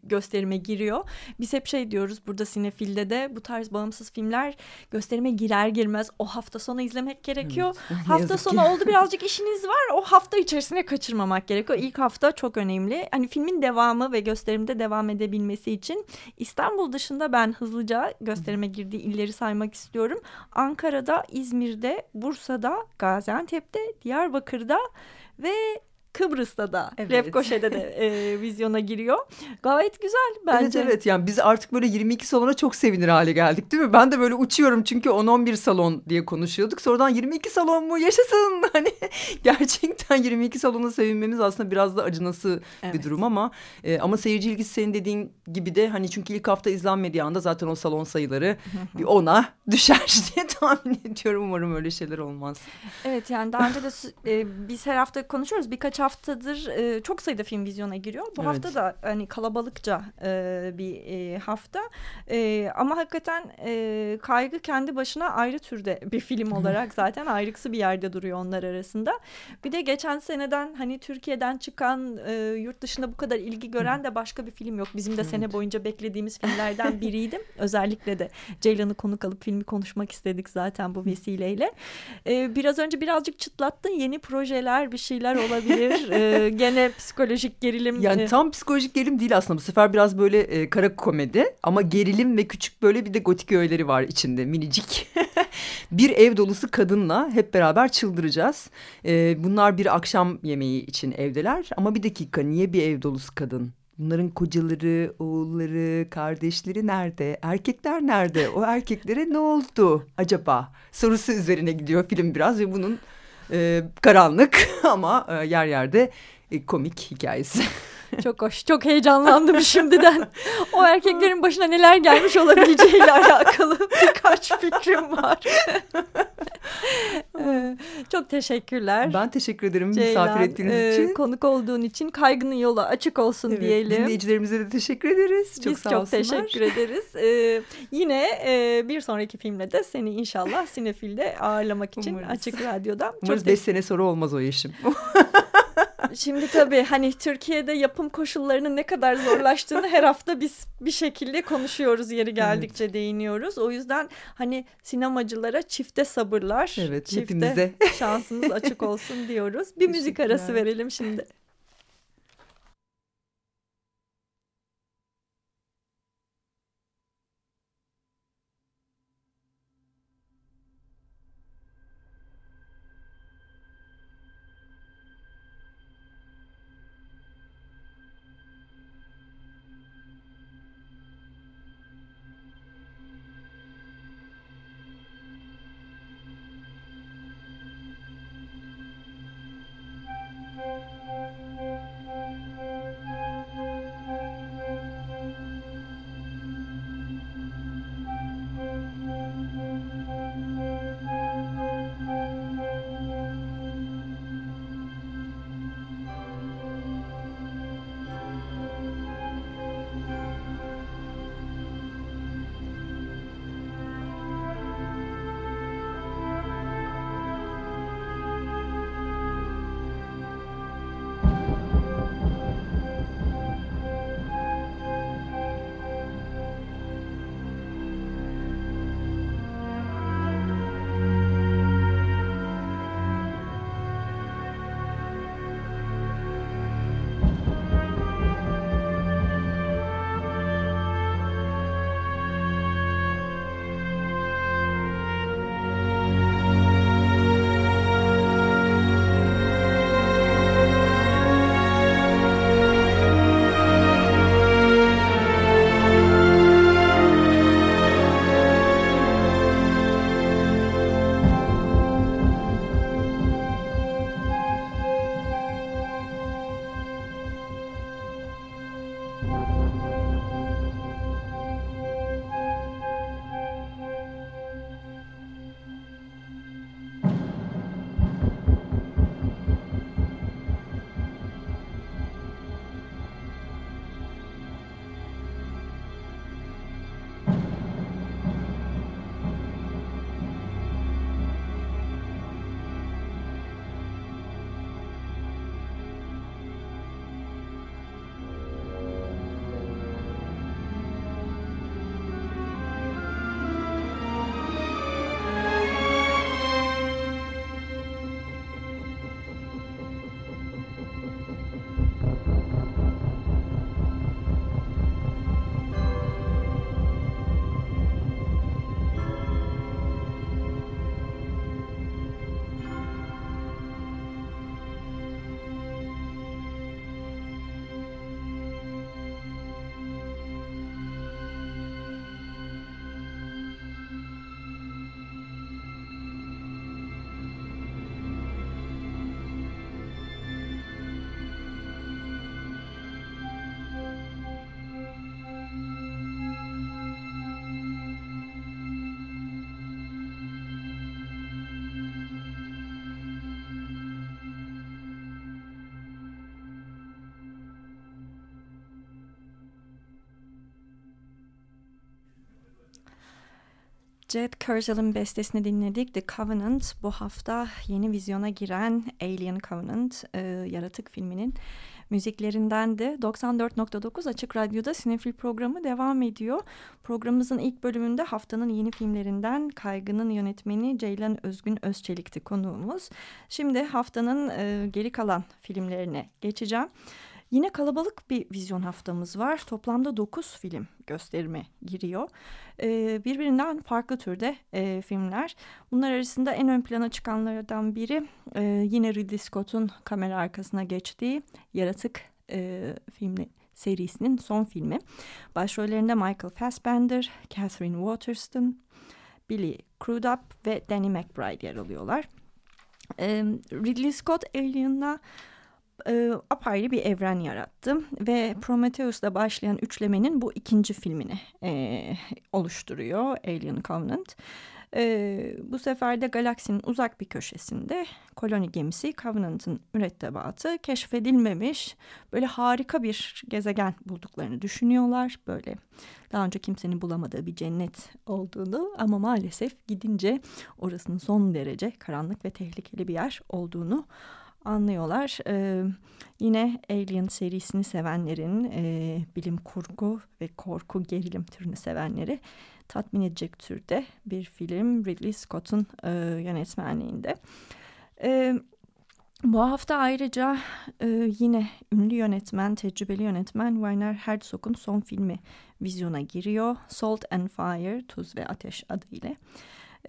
gösterime giriyor. Biz hep şey diyoruz burada Sinefil'de de bu tarz bağımsız filmler gösterime girer girmez o hafta sonu izlemek gerekiyor. Evet, hafta sonu oldu birazcık işiniz var o hafta içerisine kaçırmamak gerekiyor. İlk hafta çok önemli. Hani filmin devamı ve gösterimde devam edebilmesi için İstanbul dışında ben hızlıca gösterime girdiği illeri saymak istiyorum. Ankara'da, İzmir'de, Bursa'da, Gaziantep'te, Diyarbakır'da ve Kıbrıs'ta da Evet. Lefkoşa'da da e, vizyona giriyor. Gayet güzel bence. Evet evet yani biz artık böyle 22 salona çok sevinir hale geldik değil mi? Ben de böyle uçuyorum çünkü 10-11 salon diye konuşuyorduk. Sonradan 22 salon mu yaşasın hani gerçekten 22 salona sevinmemiz aslında biraz da acınası bir Evet. durum ama e, ama seyirci ilgisi senin dediğin gibi de hani çünkü ilk hafta izlenmediği anda zaten o salon sayıları bir ona düşer diye tahmin ediyorum umarım öyle şeyler olmaz. Evet yani daha önce de e, biz her hafta konuşuyoruz. Birkaç haftadır e, çok sayıda film vizyona giriyor. Bu Evet. hafta da hani kalabalıkça e, bir e, hafta. E, ama hakikaten e, kaygı kendi başına ayrı türde bir film olarak zaten ayrıksı bir yerde duruyor onlar arasında. Bir de geçen seneden hani Türkiye'den çıkan e, yurt dışında bu kadar ilgi gören de başka bir film yok. Bizim de sene boyunca beklediğimiz filmlerden biriydi. Özellikle de Ceylan'ı konuk alıp filmi konuşmak istedik zaten bu vesileyle. Ee, biraz önce birazcık çıtlattın. Yeni projeler bir şeyler olabilir. Ee, gene psikolojik gerilim. Yani e, tam psikolojik gerilim değil aslında bu sefer biraz böyle e, kara komedi ama gerilim ve küçük böyle bir de gotik öğeleri var içinde minicik. bir ev dolusu kadınla hep beraber çıldıracağız. E, bunlar bir akşam yemeği için evdeler ama bir dakika niye bir ev dolusu kadın? Bunların kocaları, oğulları, kardeşleri nerede? Erkekler nerede? O erkeklere ne oldu acaba? Sorusu üzerine gidiyor film biraz ve bunun karanlık ama e, yer yerde e, komik hikayesi. Çok hoş. Çok heyecanlandım şimdiden. O erkeklerin başına neler gelmiş olabileceğiyle alakalı birkaç fikrim var. Ee, çok teşekkürler. Ben teşekkür ederim Ceylan, misafir ettiğiniz e, için. konuk olduğun için kaygının yolu açık olsun Evet, diyelim. Dinleyicilerimize de teşekkür ederiz. Çok Biz sağ çok olsunlar. teşekkür ederiz. Ee, yine e, bir sonraki filmle de seni inşallah Sinefil'de ağırlamak için Umarız. Açık Radyo'da. Umarız çok beş sene sonra olmaz o yaşım. Şimdi tabii hani Türkiye'de yapım koşullarının ne kadar zorlaştığını her hafta biz bir şekilde konuşuyoruz yeri geldikçe değiniyoruz. O yüzden hani sinemacılara çifte sabırlar. Evet, çifte hepimize. şansınız açık olsun diyoruz. Bir müzik arası verelim şimdi. Jed Cursel'ın bestesini dinledik. The Covenant bu hafta yeni vizyona giren Alien Covenant e, yaratık filminin müziklerinden de 94.9 Açık Radyo'da Sinefil programı devam ediyor. Programımızın ilk bölümünde haftanın yeni filmlerinden Kaygı'nın yönetmeni Ceylan Özgün Özçelik'ti konuğumuz. Şimdi haftanın e, geri kalan filmlerine geçeceğim. Yine kalabalık bir vizyon haftamız var. Toplamda 9 film gösterime giriyor. Ee, birbirinden farklı türde e, filmler. Bunlar arasında en ön plana çıkanlardan biri e, yine Ridley Scott'un kamera arkasına geçtiği Yaratık e, filmi serisinin son filmi. Başrollerinde Michael Fassbender, Catherine Waterston, Billy Crudup ve Danny McBride yer alıyorlar. E, Ridley Scott Alien'la e, apayrı bir evren yarattı ve Prometheus'la başlayan üçlemenin bu ikinci filmini e, oluşturuyor Alien Covenant. E, bu sefer de galaksinin uzak bir köşesinde koloni gemisi Covenant'ın mürettebatı keşfedilmemiş böyle harika bir gezegen bulduklarını düşünüyorlar. Böyle daha önce kimsenin bulamadığı bir cennet olduğunu ama maalesef gidince orasının son derece karanlık ve tehlikeli bir yer olduğunu anlıyorlar. Ee, yine Alien serisini sevenlerin e, bilim kurgu ve korku gerilim türünü sevenleri tatmin edecek türde bir film Ridley Scott'un e, yönetmenliğinde. E, bu hafta ayrıca e, yine ünlü yönetmen, tecrübeli yönetmen Werner Herzog'un son filmi vizyona giriyor. Salt and Fire, Tuz ve Ateş adıyla.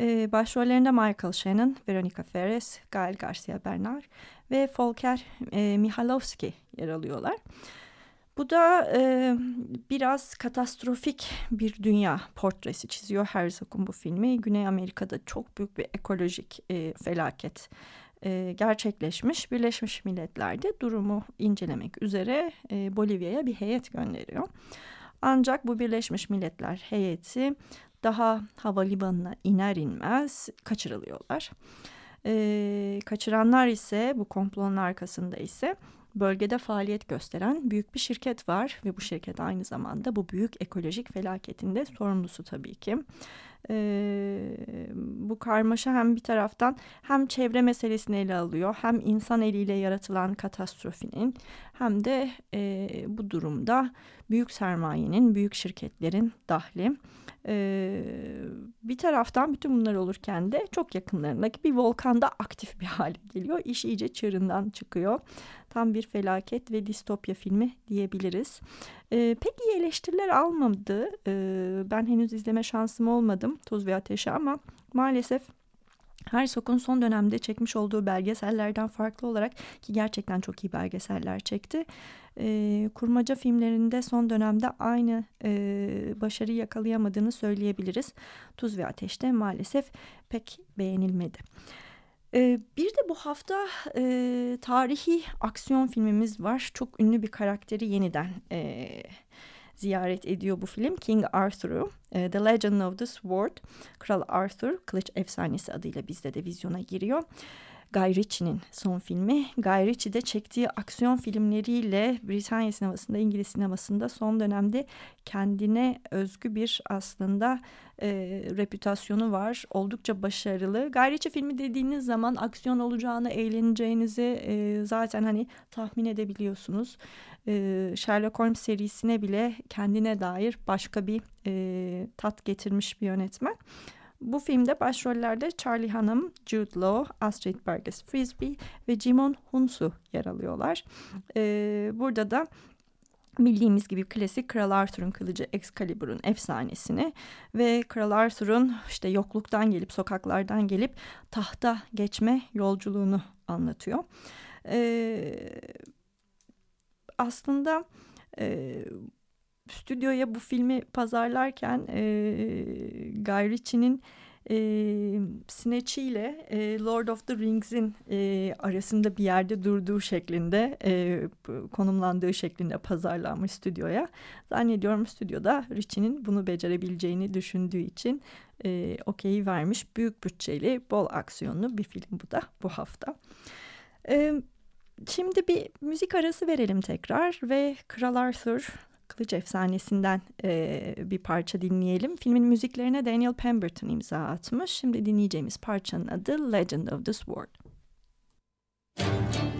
Ee, başrollerinde Michael Shannon, Veronica Ferres, Gael Garcia Bernal ve Volker e, Mihalowski yer alıyorlar. Bu da e, biraz katastrofik bir dünya portresi çiziyor Herzog'un bu filmi. Güney Amerika'da çok büyük bir ekolojik e, felaket e, gerçekleşmiş. Birleşmiş Milletler'de durumu incelemek üzere e, Bolivya'ya bir heyet gönderiyor. Ancak bu Birleşmiş Milletler heyeti daha havalimanına iner inmez kaçırılıyorlar. E, kaçıranlar ise bu komplonun arkasında ise bölgede faaliyet gösteren büyük bir şirket var ve bu şirket aynı zamanda bu büyük ekolojik felaketin de sorumlusu tabii ki. Ee, bu karmaşa hem bir taraftan hem çevre meselesini ele alıyor hem insan eliyle yaratılan katastrofinin hem de e, bu durumda büyük sermayenin, büyük şirketlerin dahli. Ee, bir taraftan bütün bunlar olurken de çok yakınlarındaki bir volkanda aktif bir hale geliyor. İş iyice çığırından çıkıyor. Tam bir felaket ve distopya filmi diyebiliriz. Ee, pek iyi eleştiriler almadı. Ee, ben henüz izleme şansım olmadım Tuz ve Ateşi ama maalesef Herzog'un son dönemde çekmiş olduğu belgesellerden farklı olarak ki gerçekten çok iyi belgeseller çekti. E, kurmaca filmlerinde son dönemde aynı e, başarıyı yakalayamadığını söyleyebiliriz. Tuz ve Ateş'te maalesef pek beğenilmedi. Bir de bu hafta e, tarihi aksiyon filmimiz var. Çok ünlü bir karakteri yeniden... E, ziyaret ediyor bu film. King Arthur'u. E, The Legend of the Sword. Kral Arthur Kılıç Efsanesi adıyla bizde de vizyona giriyor. Guy Ritchie'nin son filmi. Guy Ritchie de çektiği aksiyon filmleriyle Britanya sinemasında, İngiliz sinemasında son dönemde kendine özgü bir aslında e, reputasyonu var. Oldukça başarılı. Guy Ritchie filmi dediğiniz zaman aksiyon olacağını, eğleneceğinizi e, zaten hani tahmin edebiliyorsunuz. E, Sherlock Holmes serisine bile kendine dair başka bir e, tat getirmiş bir yönetmen. Bu filmde başrollerde Charlie Hunnam, Jude Law, Astrid Burgess Frisbee ve Jimon Hunsu yer alıyorlar. Ee, burada da bildiğimiz gibi klasik Kral Arthur'un kılıcı Excalibur'un efsanesini ve Kral Arthur'un işte yokluktan gelip sokaklardan gelip tahta geçme yolculuğunu anlatıyor. Ee, aslında e, stüdyoya bu filmi pazarlarken e, Guy Ritchie'nin e, Snatch ile e, Lord of the Rings'in e, arasında bir yerde durduğu şeklinde e, konumlandığı şeklinde pazarlanmış stüdyoya. Zannediyorum stüdyoda Ritchie'nin bunu becerebileceğini düşündüğü için e, okey vermiş. Büyük bütçeli, bol aksiyonlu bir film bu da bu hafta. Evet. Şimdi bir müzik arası verelim tekrar ve Kral Arthur Kılıç Efsanesi'nden e, bir parça dinleyelim. Filmin müziklerine Daniel Pemberton imza atmış. Şimdi dinleyeceğimiz parçanın adı Legend of the Sword. Müzik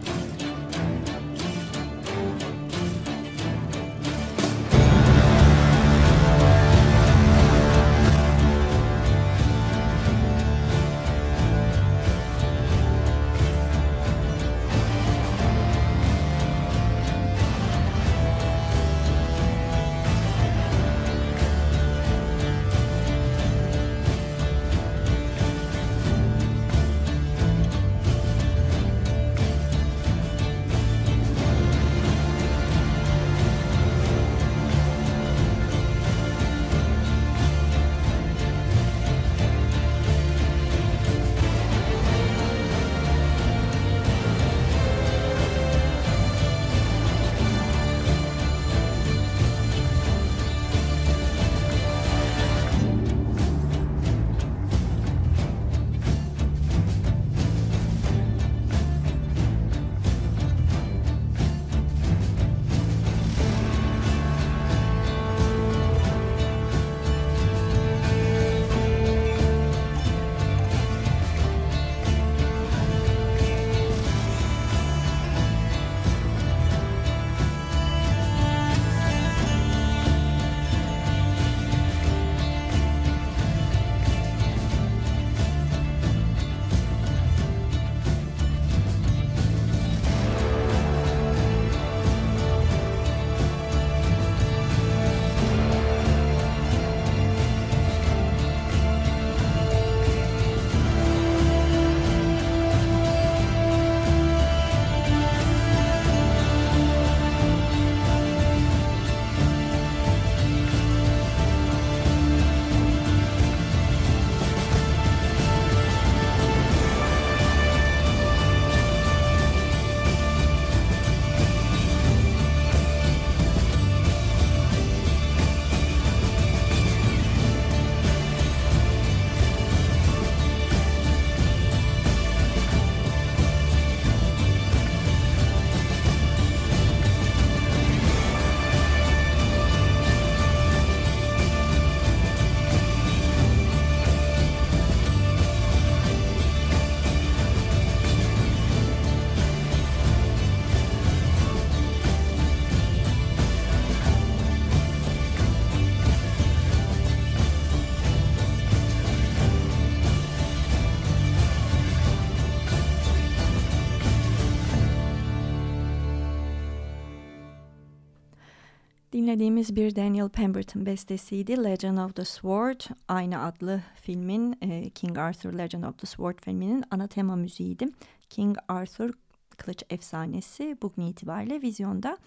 Dinlediğimiz bir Daniel Pemberton bestesiydi. Legend of the Sword aynı adlı filmin e, King Arthur Legend of the Sword filminin ana tema müziğiydi. King Arthur Kılıç Efsanesi bugün itibariyle vizyonda.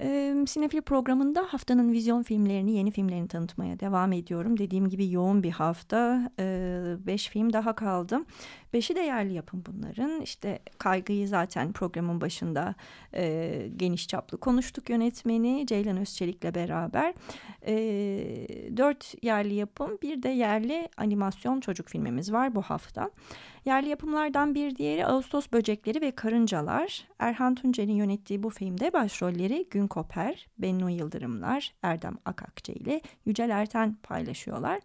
E, Sinefil programında haftanın vizyon filmlerini, yeni filmlerini tanıtmaya devam ediyorum. Dediğim gibi yoğun bir hafta. E, beş film daha kaldı. Beşi de yerli yapım bunların. İşte kaygıyı zaten programın başında e, geniş çaplı konuştuk yönetmeni Ceylan Özçelik'le beraber. E, dört yerli yapım bir de yerli animasyon çocuk filmimiz var bu hafta. Yerli yapımlardan bir diğeri Ağustos Böcekleri ve Karıncalar. Erhan Tuncer'in yönettiği bu filmde başrolleri Gün Koper, Bennu Yıldırımlar, Erdem Akakçe ile Yücel Erten paylaşıyorlar.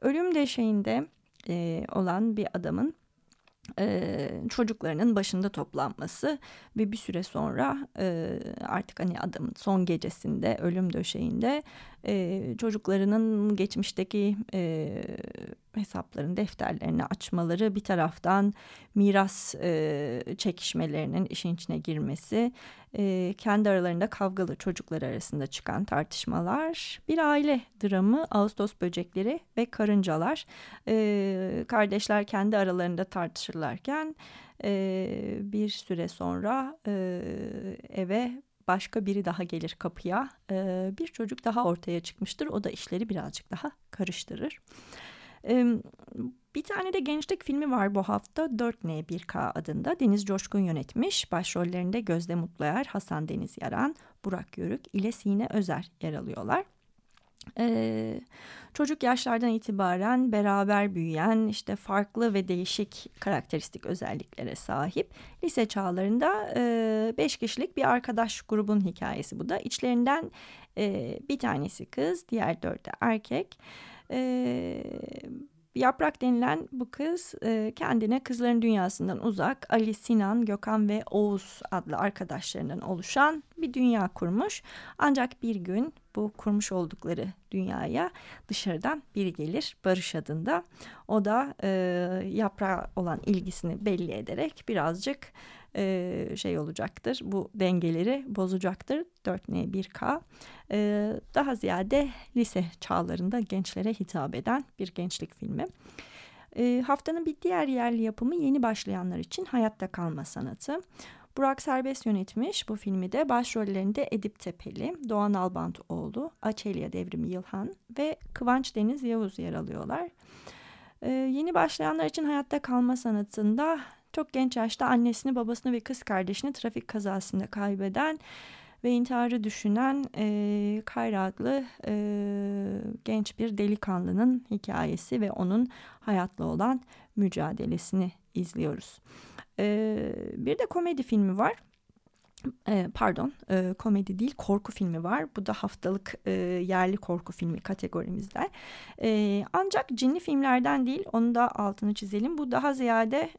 Ölüm Deşeğinde e, olan bir adamın e, çocuklarının başında toplanması ve bir süre sonra e, artık hani adamın son gecesinde ölüm döşeğinde e, çocuklarının geçmişteki e, hesapların defterlerini açmaları bir taraftan miras e, çekişmelerinin işin içine girmesi e, kendi aralarında kavgalı çocuklar arasında çıkan tartışmalar bir aile dramı Ağustos böcekleri ve karıncalar e, kardeşler kendi aralarında tartışırlarken e, bir süre sonra e, eve başka biri daha gelir kapıya e, bir çocuk daha ortaya çıkmıştır o da işleri birazcık daha karıştırır. Bir tane de gençlik filmi var bu hafta. 4N1K adında. Deniz Coşkun yönetmiş. Başrollerinde Gözde Mutluer, Hasan Deniz Yaran, Burak Yörük ile Sine Özer yer alıyorlar. Ee, çocuk yaşlardan itibaren beraber büyüyen işte farklı ve değişik karakteristik özelliklere sahip. Lise çağlarında e, beş kişilik bir arkadaş grubun hikayesi bu da. İçlerinden e, bir tanesi kız diğer dört de erkek. E, Yaprak denilen bu kız e, kendine kızların dünyasından uzak Ali, Sinan, Gökhan ve Oğuz adlı arkadaşlarından oluşan bir dünya kurmuş. Ancak bir gün bu kurmuş oldukları dünyaya dışarıdan biri gelir Barış adında. O da e, yaprağa olan ilgisini belli ederek birazcık e, şey olacaktır. Bu dengeleri bozacaktır. 4N 1K e, daha ziyade lise çağlarında gençlere hitap eden bir gençlik filmi. E, haftanın bir diğer yerli yapımı yeni başlayanlar için Hayatta Kalma Sanatı. Burak Serbest yönetmiş bu filmi de başrollerinde Edip Tepeli, Doğan Albantoğlu, Açelya Devrimi Yılhan ve Kıvanç Deniz Yavuz yer alıyorlar. Ee, yeni başlayanlar için hayatta kalma sanatında çok genç yaşta annesini, babasını ve kız kardeşini trafik kazasında kaybeden ve intiharı düşünen e, Kayra adlı e, genç bir delikanlının hikayesi ve onun hayatla olan mücadelesini izliyoruz. E, bir de komedi filmi var. E, pardon e, komedi değil korku filmi var. Bu da haftalık e, yerli korku filmi kategorimizde. E, ancak cinli filmlerden değil onu da altını çizelim. Bu daha ziyade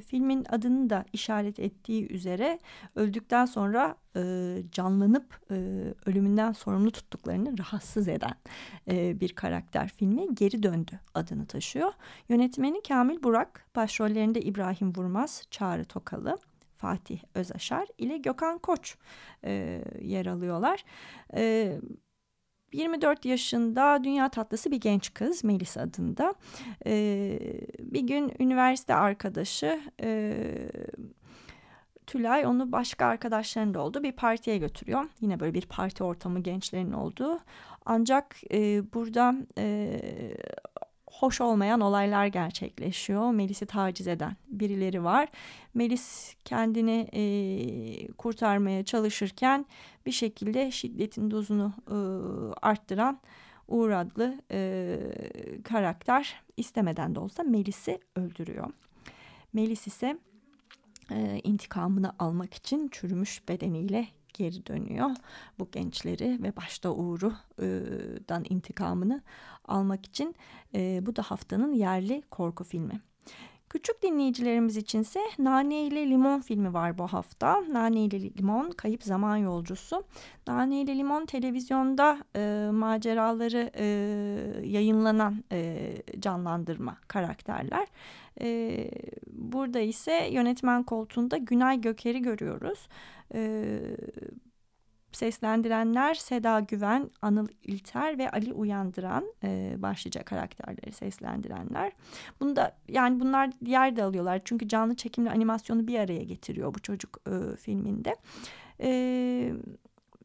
filmin adını da işaret ettiği üzere öldükten sonra canlanıp e, ölümünden sorumlu tuttuklarını rahatsız eden bir karakter filmi Geri Döndü adını taşıyor. Yönetmeni Kamil Burak, başrollerinde İbrahim Vurmaz, Çağrı Tokalı. Fatih Özaşar ile Gökhan Koç e, yer alıyorlar. E, 24 yaşında dünya tatlısı bir genç kız Melis adında. E, bir gün üniversite arkadaşı e, Tülay onu başka arkadaşlarının da olduğu bir partiye götürüyor. Yine böyle bir parti ortamı gençlerin olduğu. Ancak e, burada e, hoş olmayan olaylar gerçekleşiyor. Melis'i taciz eden birileri var. Melis kendini e, kurtarmaya çalışırken bir şekilde şiddetin dozunu e, arttıran Uğur adlı e, karakter istemeden de olsa Melis'i öldürüyor. Melis ise e, intikamını almak için çürümüş bedeniyle geri dönüyor. Bu gençleri ve başta Uğur'dan intikamını almak için e, bu da haftanın yerli korku filmi. Küçük dinleyicilerimiz içinse Nane ile Limon filmi var bu hafta. Nane ile Limon Kayıp Zaman Yolcusu. Nane ile Limon televizyonda e, maceraları e, yayınlanan e, canlandırma karakterler. E, burada ise yönetmen koltuğunda Günay Göker'i görüyoruz. E, seslendirenler Seda Güven, Anıl İlter ve Ali Uyandıran e, başlıca karakterleri seslendirenler. Bunu da yani bunlar yer de alıyorlar çünkü canlı çekimle animasyonu bir araya getiriyor bu çocuk e, filminde. E,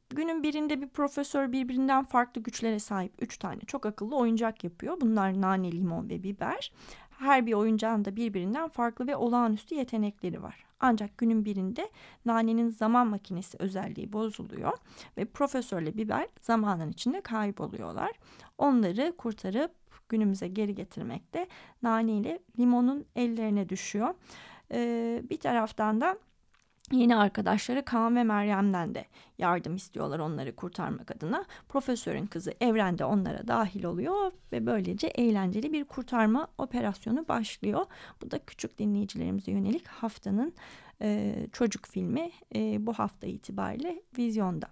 günün birinde bir profesör birbirinden farklı güçlere sahip üç tane çok akıllı oyuncak yapıyor. Bunlar nane, limon ve biber. Her bir oyuncağın da birbirinden farklı ve olağanüstü yetenekleri var. Ancak günün birinde nanenin zaman makinesi özelliği bozuluyor ve profesörle biber zamanın içinde kayboluyorlar. Onları kurtarıp günümüze geri getirmekte nane ile limonun ellerine düşüyor. Ee, bir taraftan da Yeni arkadaşları Kaan ve Meryem'den de yardım istiyorlar onları kurtarmak adına. Profesörün kızı Evren de onlara dahil oluyor ve böylece eğlenceli bir kurtarma operasyonu başlıyor. Bu da küçük dinleyicilerimize yönelik haftanın e, çocuk filmi e, bu hafta itibariyle vizyonda.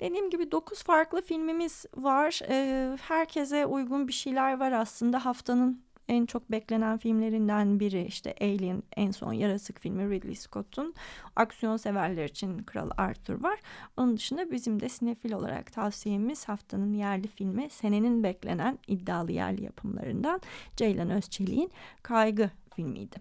Dediğim gibi 9 farklı filmimiz var. E, herkese uygun bir şeyler var aslında haftanın en çok beklenen filmlerinden biri işte Alien en son yarasık filmi Ridley Scott'un aksiyon severler için Kral Arthur var. Onun dışında bizim de sinefil olarak tavsiyemiz haftanın yerli filmi senenin beklenen iddialı yerli yapımlarından Ceylan Özçelik'in Kaygı filmiydi.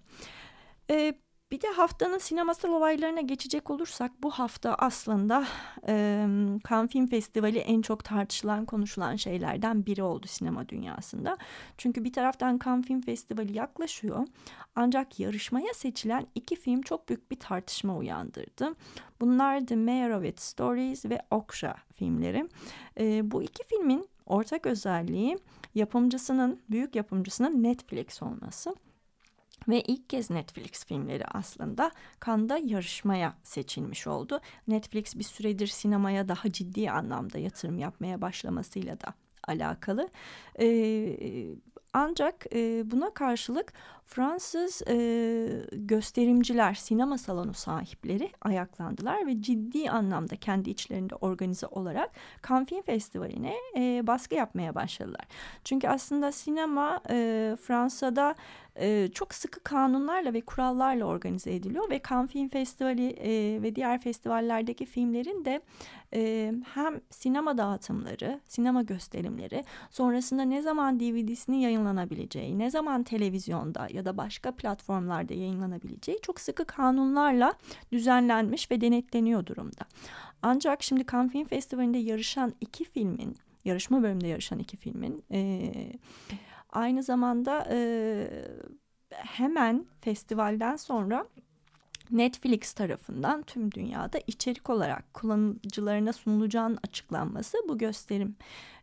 Ee, bir de haftanın sinemasal olaylarına geçecek olursak bu hafta aslında e, Cannes Film Festivali en çok tartışılan konuşulan şeylerden biri oldu sinema dünyasında. Çünkü bir taraftan Cannes Film Festivali yaklaşıyor ancak yarışmaya seçilen iki film çok büyük bir tartışma uyandırdı. Bunlar The Its Stories ve Okja filmleri. E, bu iki filmin ortak özelliği yapımcısının, büyük yapımcısının Netflix olması. Ve ilk kez Netflix filmleri aslında Cannes'da yarışmaya seçilmiş oldu. Netflix bir süredir sinemaya daha ciddi anlamda yatırım yapmaya başlamasıyla da alakalı. Ee, ancak e, buna karşılık Fransız e, gösterimciler, sinema salonu sahipleri ayaklandılar ve ciddi anlamda kendi içlerinde organize olarak Cannes Film Festivali'ne e, baskı yapmaya başladılar. Çünkü aslında sinema e, Fransa'da e, çok sıkı kanunlarla ve kurallarla organize ediliyor ve Cannes Film Festivali e, ve diğer festivallerdeki filmlerin de e, hem sinema dağıtımları, sinema gösterimleri, sonrasında ne zaman DVD'sinin yayınlanabileceği, ne zaman televizyonda ya da başka platformlarda yayınlanabileceği çok sıkı kanunlarla düzenlenmiş ve denetleniyor durumda. Ancak şimdi Cannes Film Festivali'nde yarışan iki filmin, yarışma bölümünde yarışan iki filmin e, aynı zamanda e, hemen festivalden sonra Netflix tarafından tüm dünyada içerik olarak kullanıcılarına sunulacağının açıklanması bu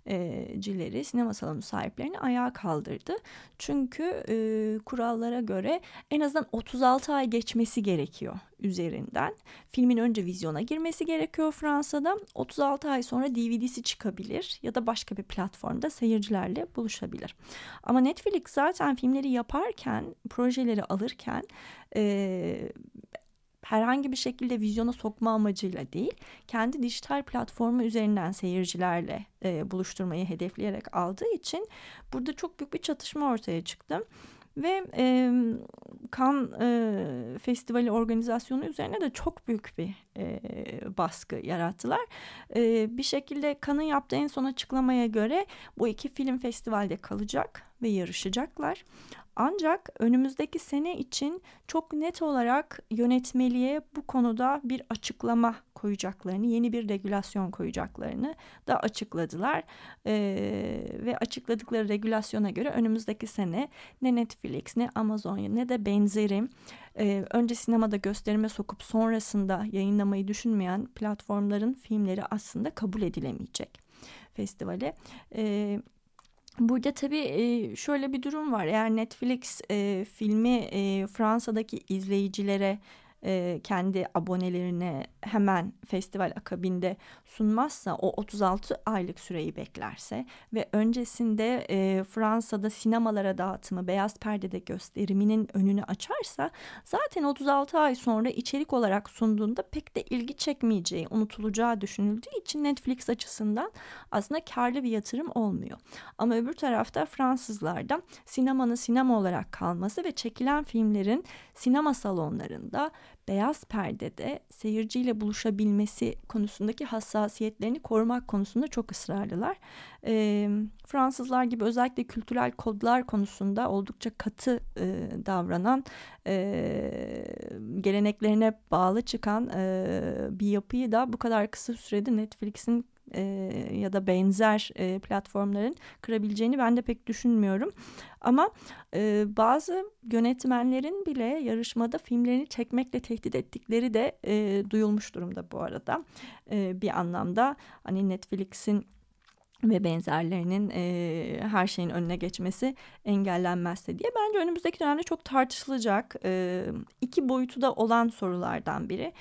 gösterimcileri, sinema salonu sahiplerini ayağa kaldırdı. Çünkü e, kurallara göre en azından 36 ay geçmesi gerekiyor üzerinden. Filmin önce vizyona girmesi gerekiyor Fransa'da. 36 ay sonra DVD'si çıkabilir ya da başka bir platformda seyircilerle buluşabilir. Ama Netflix zaten filmleri yaparken, projeleri alırken e, herhangi bir şekilde vizyona sokma amacıyla değil, kendi dijital platformu üzerinden seyircilerle e, buluşturmayı hedefleyerek aldığı için burada çok büyük bir çatışma ortaya çıktı. Ve e, Kan e, Festivali organizasyonu üzerine de çok büyük bir e, baskı yarattılar. E, bir şekilde Kan'ın yaptığı en son açıklamaya göre bu iki film festivalde kalacak ve yarışacaklar. Ancak önümüzdeki sene için çok net olarak yönetmeliğe bu konuda bir açıklama koyacaklarını, yeni bir regülasyon koyacaklarını da açıkladılar. Ee, ve açıkladıkları regülasyona göre önümüzdeki sene ne Netflix ne Amazon ne de benzeri e, önce sinemada gösterime sokup sonrasında yayınlamayı düşünmeyen platformların filmleri aslında kabul edilemeyecek festivale. Evet. Burada tabii şöyle bir durum var. Eğer Netflix filmi Fransa'daki izleyicilere e, kendi abonelerine hemen festival akabinde sunmazsa o 36 aylık süreyi beklerse ve öncesinde e, Fransa'da sinemalara dağıtımı beyaz perdede gösteriminin önünü açarsa zaten 36 ay sonra içerik olarak sunduğunda pek de ilgi çekmeyeceği unutulacağı düşünüldüğü için Netflix açısından aslında karlı bir yatırım olmuyor. Ama öbür tarafta Fransızlarda sinemanın sinema olarak kalması ve çekilen filmlerin sinema salonlarında beyaz perdede seyirciyle buluşabilmesi konusundaki hassasiyetlerini korumak konusunda çok ısrarlılar. E, Fransızlar gibi özellikle kültürel kodlar konusunda oldukça katı e, davranan, e, geleneklerine bağlı çıkan e, bir yapıyı da bu kadar kısa sürede Netflix'in e, ya da benzer e, platformların kırabileceğini ben de pek düşünmüyorum. Ama e, bazı yönetmenlerin bile yarışmada filmlerini çekmekle tehdit ettikleri de e, duyulmuş durumda bu arada. E, bir anlamda hani Netflix'in ve benzerlerinin e, her şeyin önüne geçmesi engellenmezse diye bence önümüzdeki dönemde çok tartışılacak e, iki boyutu da olan sorulardan biri.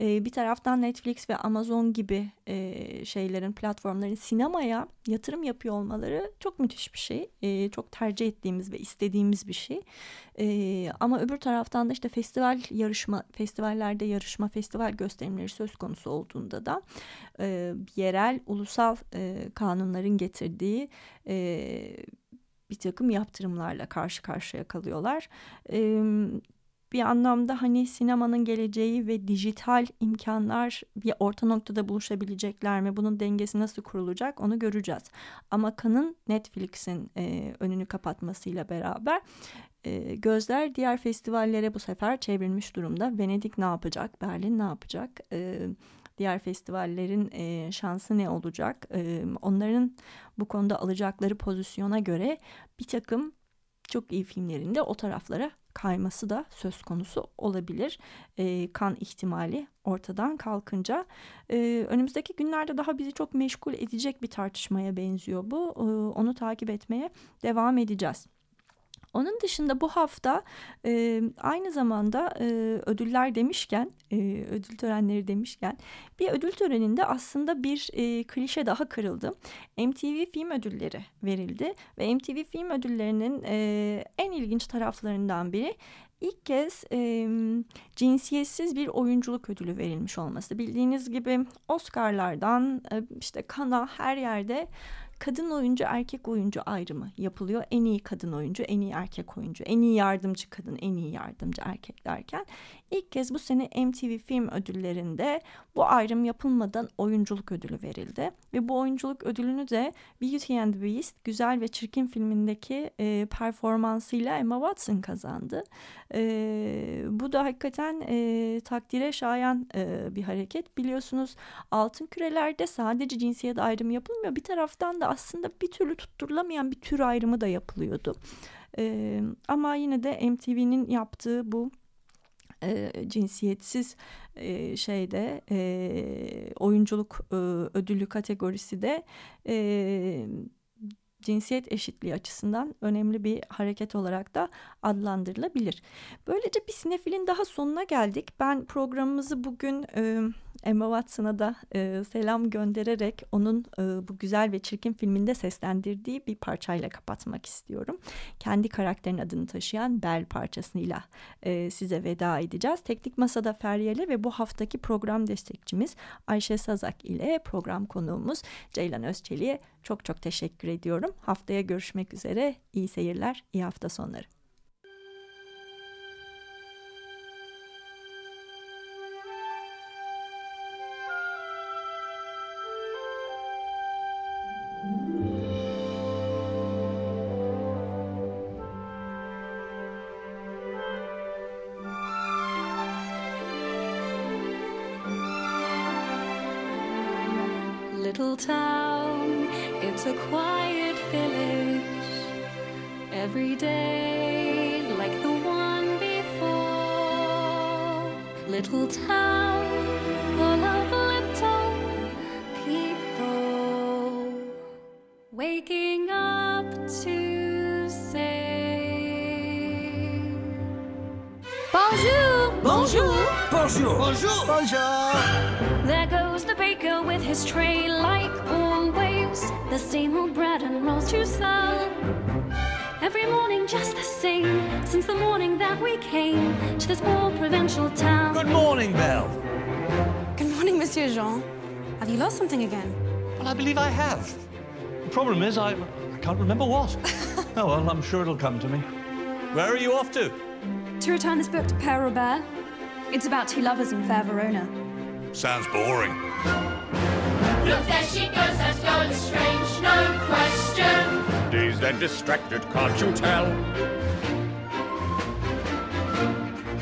E, bir taraftan Netflix ve Amazon gibi e, şeylerin platformların sinemaya yatırım yapıyor olmaları çok müthiş bir şey. E, çok tercih ettiğimiz ve istediğimiz bir şey. E, ama öbür taraftan da işte festival yarışma, festivallerde yarışma, festival gösterimleri söz konusu olduğunda da e, yerel, ulusal e, kanunların getirdiği e, bir takım yaptırımlarla karşı karşıya kalıyorlar. E, bir anlamda hani sinemanın geleceği ve dijital imkanlar bir orta noktada buluşabilecekler mi? Bunun dengesi nasıl kurulacak onu göreceğiz. Ama Kan'ın Netflix'in e, önünü kapatmasıyla beraber e, gözler diğer festivallere bu sefer çevrilmiş durumda. Venedik ne yapacak? Berlin ne yapacak? E, diğer festivallerin e, şansı ne olacak? E, onların bu konuda alacakları pozisyona göre bir takım çok iyi filmlerinde o taraflara kayması da söz konusu olabilir. E, kan ihtimali ortadan kalkınca. E, önümüzdeki günlerde daha bizi çok meşgul edecek bir tartışmaya benziyor bu. E, onu takip etmeye devam edeceğiz. Onun dışında bu hafta e, aynı zamanda e, ödüller demişken, e, ödül törenleri demişken bir ödül töreninde aslında bir e, klişe daha kırıldı. MTV Film Ödülleri verildi ve MTV Film Ödülleri'nin e, en ilginç taraflarından biri ilk kez e, cinsiyetsiz bir oyunculuk ödülü verilmiş olması. Bildiğiniz gibi Oscar'lardan e, işte Kana her yerde kadın oyuncu erkek oyuncu ayrımı yapılıyor. En iyi kadın oyuncu, en iyi erkek oyuncu, en iyi yardımcı kadın, en iyi yardımcı erkek derken ilk kez bu sene MTV Film Ödülleri'nde bu ayrım yapılmadan oyunculuk ödülü verildi ve bu oyunculuk ödülünü de Beauty and the Beast Güzel ve Çirkin filmindeki e, performansıyla Emma Watson kazandı. E, bu da hakikaten e, takdire şayan e, bir hareket. Biliyorsunuz altın kürelerde sadece cinsiyet ayrımı yapılmıyor. Bir taraftan da aslında bir türlü tutturulamayan bir tür ayrımı da yapılıyordu. E, ama yine de MTV'nin yaptığı bu e, cinsiyetsiz e, şeyde e, oyunculuk e, ödülü kategorisi de e, cinsiyet eşitliği açısından önemli bir hareket olarak da adlandırılabilir. Böylece bir sinefilin daha sonuna geldik. Ben programımızı bugün e, Emma Watson'a da e, selam göndererek onun e, bu güzel ve çirkin filminde seslendirdiği bir parçayla kapatmak istiyorum. Kendi karakterin adını taşıyan Bel parçasıyla e, size veda edeceğiz. Teknik Masada Feryal'e ve bu haftaki program destekçimiz Ayşe Sazak ile program konuğumuz Ceylan Özçelik'e çok çok teşekkür ediyorum. Haftaya görüşmek üzere. İyi seyirler, iyi hafta sonları. Every day, like the one before. Little town, full of little people. Waking up to say Bonjour! Bonjour! Bonjour! Bonjour! Bonjour! There goes the baker with his tray, like always. The same old bread and rolls to sell. Every morning, just the same, since the morning that we came to this poor provincial town. Good morning, Belle. Good morning, Monsieur Jean. Have you lost something again? Well, I believe I have. The problem is, I, I can't remember what. oh, well, I'm sure it'll come to me. Where are you off to? To return this book to Père Robert. It's about two lovers in fair Verona. Sounds boring. Look, there she goes, that girl is strange, no question. Dazed and distracted, can't you tell?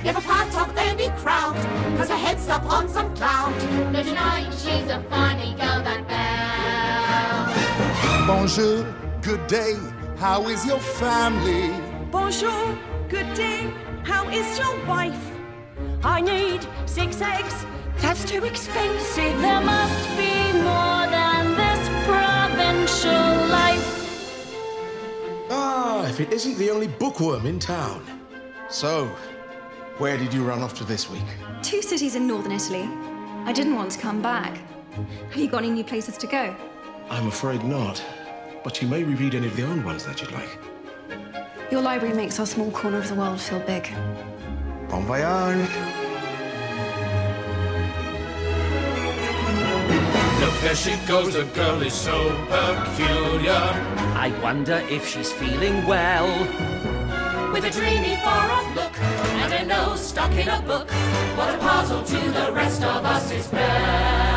Never part of any crowd, cause her head's up on some cloud. No denying she's a funny girl, that Belle. Bonjour, good day, how is your family? Bonjour, good day, how is your wife? I need six eggs, that's too expensive. There must be more than Ah, if it isn't the only bookworm in town. So, where did you run off to this week? Two cities in northern Italy. I didn't want to come back. Have you got any new places to go? I'm afraid not. But you may reread any of the old ones that you'd like. Your library makes our small corner of the world feel big. Bon voyage. There she goes, the girl is so peculiar. I wonder if she's feeling well. With a dreamy far-off look and a nose stuck in a book. What a puzzle to the rest of us is Belle.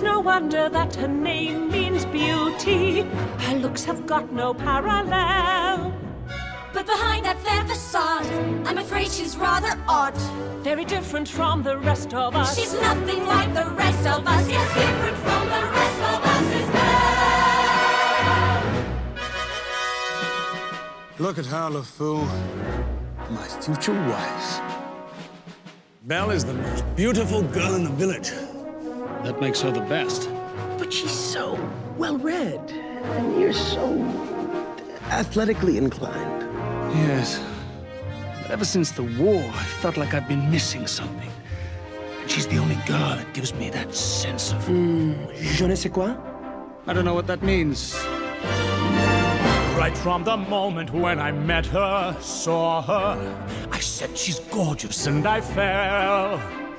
It's no wonder that her name means beauty. Her looks have got no parallel. But behind that fair facade, I'm afraid she's rather odd. Very different from the rest of us. She's nothing like the rest of us. Yes, different from the rest of us is bad. Look at her, LeFou. My future wife. Belle is the most beautiful girl in the village. That makes her the best. But she's so well read, and you're so athletically inclined. Yes. But ever since the war, I felt like I've been missing something. And she's the only girl that gives me that sense of. Hmm. Je ne sais quoi? I don't know what that means. Right from the moment when I met her, saw her, I said she's gorgeous and I fell.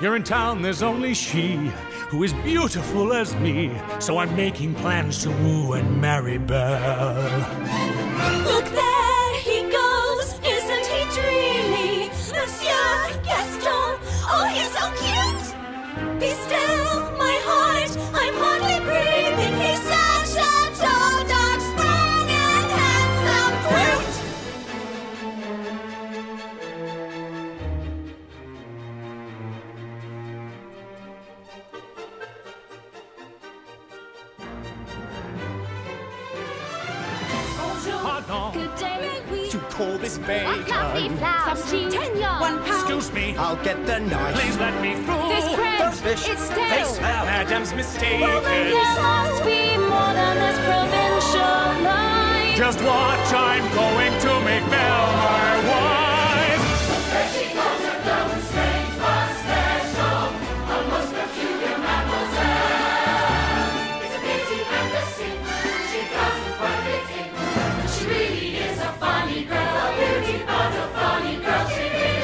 Here in town, there's only she who is beautiful as me, so I'm making plans to woo and marry Belle. Look there he goes, isn't he dreamy? Monsieur Gaston, oh he's so cute. Be still, my heart, I'm me. I'll get the knife. Please let me through. This bread, Those fish, it's they smell. Madam's mistaken. Well, then there must be more than this provincial line. Just watch, I'm going to make Belle my wife. There she goes, her girl is strange but special, a most peculiar mademoiselle. It's a pity and a sin, she doesn't quite fit in. She really is a funny girl, a beauty but a funny girl. She really is